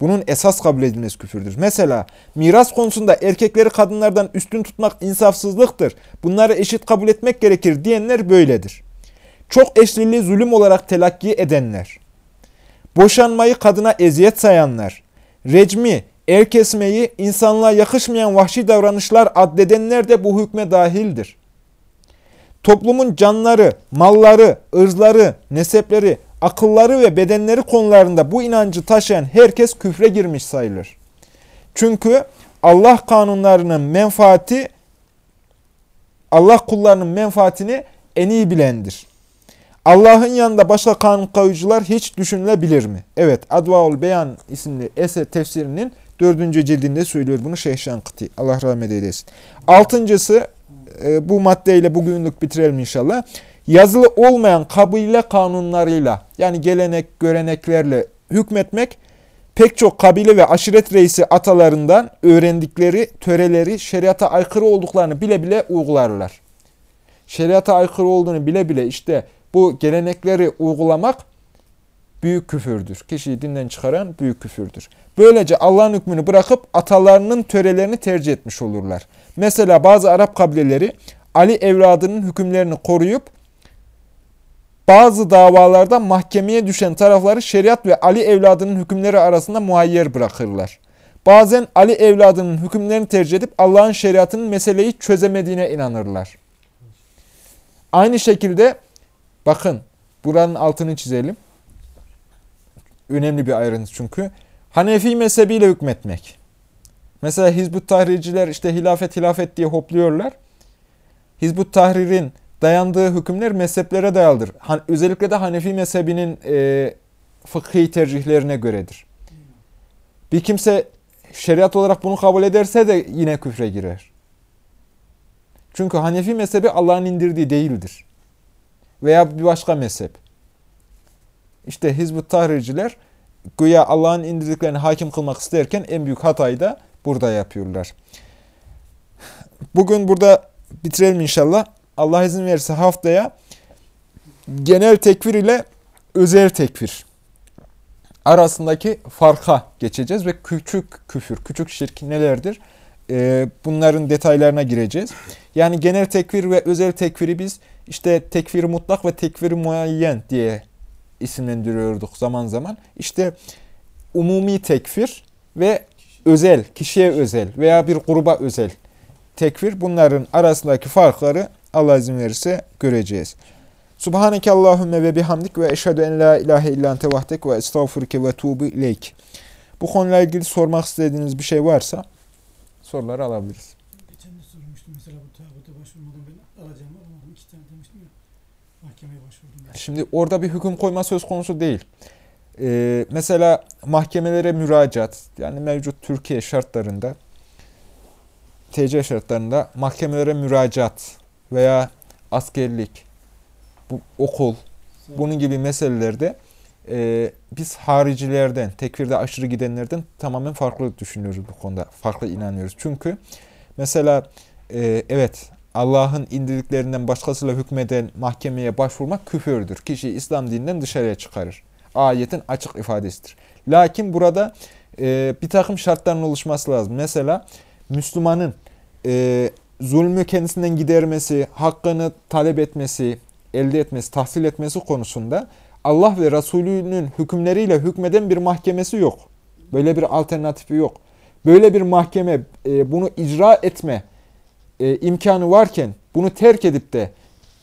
S1: Bunun esas kabul edilmesi küfürdür. Mesela miras konusunda erkekleri kadınlardan üstün tutmak insafsızlıktır. Bunları eşit kabul etmek gerekir diyenler böyledir. Çok eşliliği zulüm olarak telakki edenler, boşanmayı kadına eziyet sayanlar, recmi, el kesmeyi insanlığa yakışmayan vahşi davranışlar addedenler de bu hükme dahildir. Toplumun canları, malları, ırzları, nesepleri, akılları ve bedenleri konularında bu inancı taşıyan herkes küfre girmiş sayılır. Çünkü Allah kanunlarının menfaati, Allah kullarının menfaatini en iyi bilendir. Allah'ın yanında başka kanun koyucular hiç düşünülebilir mi? Evet, Advaul Beyan isimli eser tefsirinin dördüncü cildinde söylüyor bunu Şeyh Şankıti. Allah rahmet eylesin. Altıncısı, e, bu maddeyle bugünlük bitirelim inşallah yazılı olmayan kabile kanunlarıyla yani gelenek, göreneklerle hükmetmek pek çok kabile ve aşiret reisi atalarından öğrendikleri töreleri şeriata aykırı olduklarını bile bile uygularlar. Şeriata aykırı olduğunu bile bile işte bu gelenekleri uygulamak büyük küfürdür. Kişiyi dinden çıkaran büyük küfürdür. Böylece Allah'ın hükmünü bırakıp atalarının törelerini tercih etmiş olurlar. Mesela bazı Arap kabileleri Ali evladının hükümlerini koruyup bazı davalarda mahkemeye düşen tarafları şeriat ve Ali evladının hükümleri arasında muhayyer bırakırlar. Bazen Ali evladının hükümlerini tercih edip Allah'ın şeriatının meseleyi çözemediğine inanırlar. Aynı şekilde bakın buranın altını çizelim. Önemli bir ayrıntı çünkü. Hanefi mezhebiyle hükmetmek. Mesela Hizbut Tahriciler işte hilafet hilafet diye hopluyorlar. Hizbut Tahrir'in dayandığı hükümler mezheplere dayalıdır. Özellikle de Hanefi mezhebinin e, fıkhi tercihlerine göredir. Bir kimse şeriat olarak bunu kabul ederse de yine küfre girer. Çünkü Hanefi mezhebi Allah'ın indirdiği değildir. Veya bir başka mezhep. İşte Hizb-ı Tahriciler güya Allah'ın indirdiklerini hakim kılmak isterken en büyük hatayı da burada yapıyorlar. Bugün burada bitirelim inşallah. Allah izin verirse haftaya genel tekfir ile özel tekfir arasındaki farka geçeceğiz ve küçük küfür, küçük şirk nelerdir? Ee, bunların detaylarına gireceğiz. Yani genel tekfir ve özel tekfiri biz işte tekfir mutlak ve tekfir muayyen diye isimlendiriyorduk zaman zaman. İşte umumi tekfir ve özel, kişiye özel veya bir gruba özel tekfir bunların arasındaki farkları Allah izin verirse göreceğiz. Subhaneke Allahümme ve bihamdik ve eşhedü en la ilahe illa ente vahdek ve estağfurke ve tuğbu ileyk. Bu konuyla ilgili sormak istediğiniz bir şey varsa soruları alabiliriz.
S2: Geçen de sormuştum mesela bu tağuta başvurmadan ben alacağımı alamadım. İki tane demiştim ya. Mahkemeye başvurdum. Ben.
S1: Şimdi orada bir hüküm koyma söz konusu değil. Ee, mesela mahkemelere müracaat, yani mevcut Türkiye şartlarında, TC şartlarında mahkemelere müracaat veya askerlik, bu, okul, bunun gibi meselelerde e, biz haricilerden, tekfirde aşırı gidenlerden tamamen farklı düşünüyoruz bu konuda. Farklı inanıyoruz. Çünkü mesela e, evet Allah'ın indirdiklerinden başkasıyla hükmeden mahkemeye başvurmak küfürdür. Kişi İslam dininden dışarıya çıkarır. Ayetin açık ifadesidir. Lakin burada e, bir takım şartların oluşması lazım. Mesela Müslümanın e, zulmü kendisinden gidermesi, hakkını talep etmesi, elde etmesi, tahsil etmesi konusunda Allah ve Resulünün hükümleriyle hükmeden bir mahkemesi yok. Böyle bir alternatifi yok. Böyle bir mahkeme e, bunu icra etme e, imkanı varken bunu terk edip de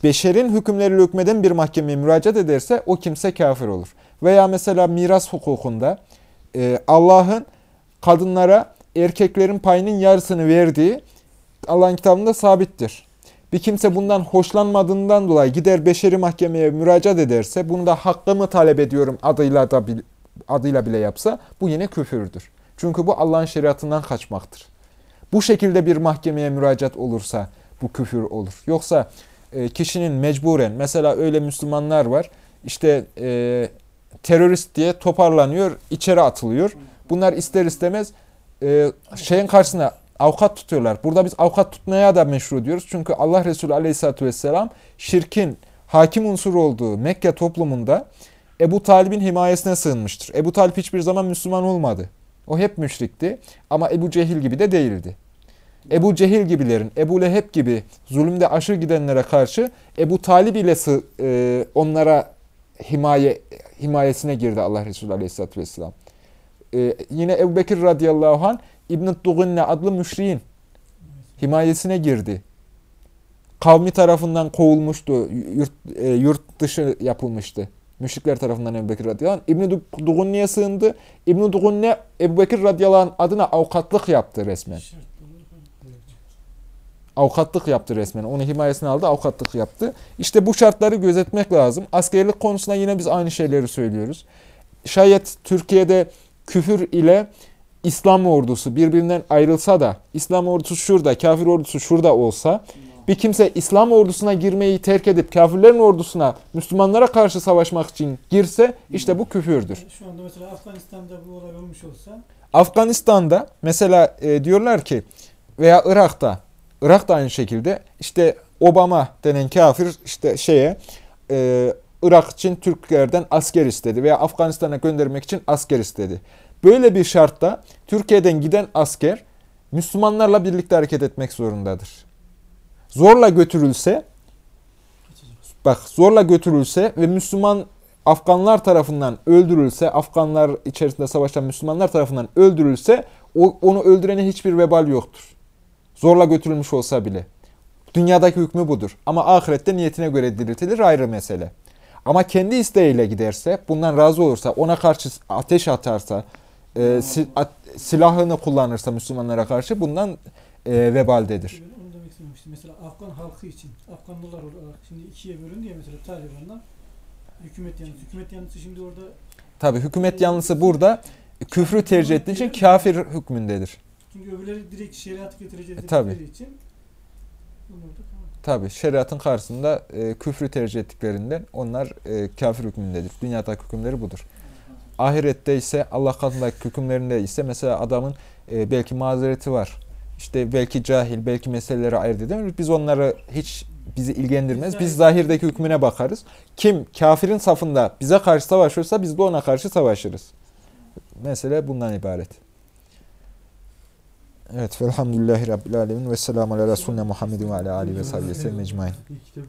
S1: beşerin hükümleriyle hükmeden bir mahkemeye müracaat ederse o kimse kafir olur. Veya mesela miras hukukunda e, Allah'ın kadınlara erkeklerin payının yarısını verdiği Allah'ın kitabında sabittir. Bir kimse bundan hoşlanmadığından dolayı gider beşeri mahkemeye müracaat ederse, bunu da hakkımı talep ediyorum adıyla da adıyla bile yapsa bu yine küfürdür. Çünkü bu Allah'ın şeriatından kaçmaktır. Bu şekilde bir mahkemeye müracaat olursa bu küfür olur. Yoksa e, kişinin mecburen, mesela öyle Müslümanlar var, işte e, terörist diye toparlanıyor, içeri atılıyor. Bunlar ister istemez e, şeyin karşısına avukat tutuyorlar. Burada biz avukat tutmaya da meşru diyoruz. Çünkü Allah Resulü Aleyhisselatü vesselam şirkin hakim unsur olduğu Mekke toplumunda Ebu Talib'in himayesine sığınmıştır. Ebu Talip hiçbir zaman Müslüman olmadı. O hep müşrikti ama Ebu Cehil gibi de değildi. Ebu Cehil gibilerin, Ebu Leheb gibi zulümde aşırı gidenlere karşı Ebu Talib ile e, onlara himaye himayesine girdi Allah Resulü Aleyhisselatü Vesselam. E, yine Ebu Bekir radıyallahu anh İbn-i Dugunne adlı müşriğin himayesine girdi. Kavmi tarafından kovulmuştu, yurt, e, yurt dışı yapılmıştı. Müşrikler tarafından Ebu Bekir radıyallahu anh. İbn-i Dugunne'ye sığındı. İbn-i Dugunne Ebu Bekir radıyallahu anh adına avukatlık yaptı resmen. Avukatlık yaptı resmen. Onu himayesine aldı, avukatlık yaptı. İşte bu şartları gözetmek lazım. Askerlik konusunda yine biz aynı şeyleri söylüyoruz. Şayet Türkiye'de küfür ile İslam ordusu birbirinden ayrılsa da, İslam ordusu şurada, kafir ordusu şurada olsa, bir kimse İslam ordusuna girmeyi terk edip kafirlerin ordusuna, Müslümanlara karşı savaşmak için girse, işte bu küfürdür.
S2: Şu anda mesela Afganistan'da bu olay olmuş olsa...
S1: Afganistan'da mesela e, diyorlar ki, veya Irak'ta, Irak da aynı şekilde, işte Obama denen kafir işte şeye, e, Irak için Türklerden asker istedi veya Afganistan'a göndermek için asker istedi. Böyle bir şartta Türkiye'den giden asker Müslümanlarla birlikte hareket etmek zorundadır. Zorla götürülse, bak zorla götürülse ve Müslüman Afganlar tarafından öldürülse, Afganlar içerisinde savaşan Müslümanlar tarafından öldürülse onu öldürene hiçbir vebal yoktur. Zorla götürülmüş olsa bile. Dünyadaki hükmü budur. Ama ahirette niyetine göre diriltilir ayrı mesele. Ama kendi isteğiyle giderse, bundan razı olursa, ona karşı ateş atarsa, e, silahını kullanırsa Müslümanlara karşı bundan e, vebaldedir.
S2: Onu demek istemiştim. Mesela Afgan halkı için, Afganlılar olarak şimdi ikiye bölündü ya mesela Taliban'la hükümet yanlısı. Hükümet yanlısı şimdi orada
S1: Tabi hükümet yanlısı burada küfrü tercih ettiği için kafir hükmündedir.
S2: Çünkü öbürleri direkt şeriatı götüreceğiz
S1: E, tabii.
S2: için bunlar da.
S1: Tabi şeriatın karşısında e, küfrü tercih ettiklerinden onlar e, kafir hükmündedir. Dünyadaki hükümleri budur. Ahirette ise Allah katındaki hükümlerinde ise mesela adamın e, belki mazereti var. İşte belki cahil, belki meseleleri ayırt edemiyoruz. Biz onları hiç bizi ilgilendirmez. Biz zahirdeki hükmüne bakarız. Kim kafirin safında bize karşı savaşırsa biz de ona karşı savaşırız. Mesele bundan ibaret. Evet. Velhamdülillahi Rabbil Alemin. Ve selamu ala Resulüne Muhammedin ve ala alihi ve sahbihi sellem ecmain.
S3: Bir kitap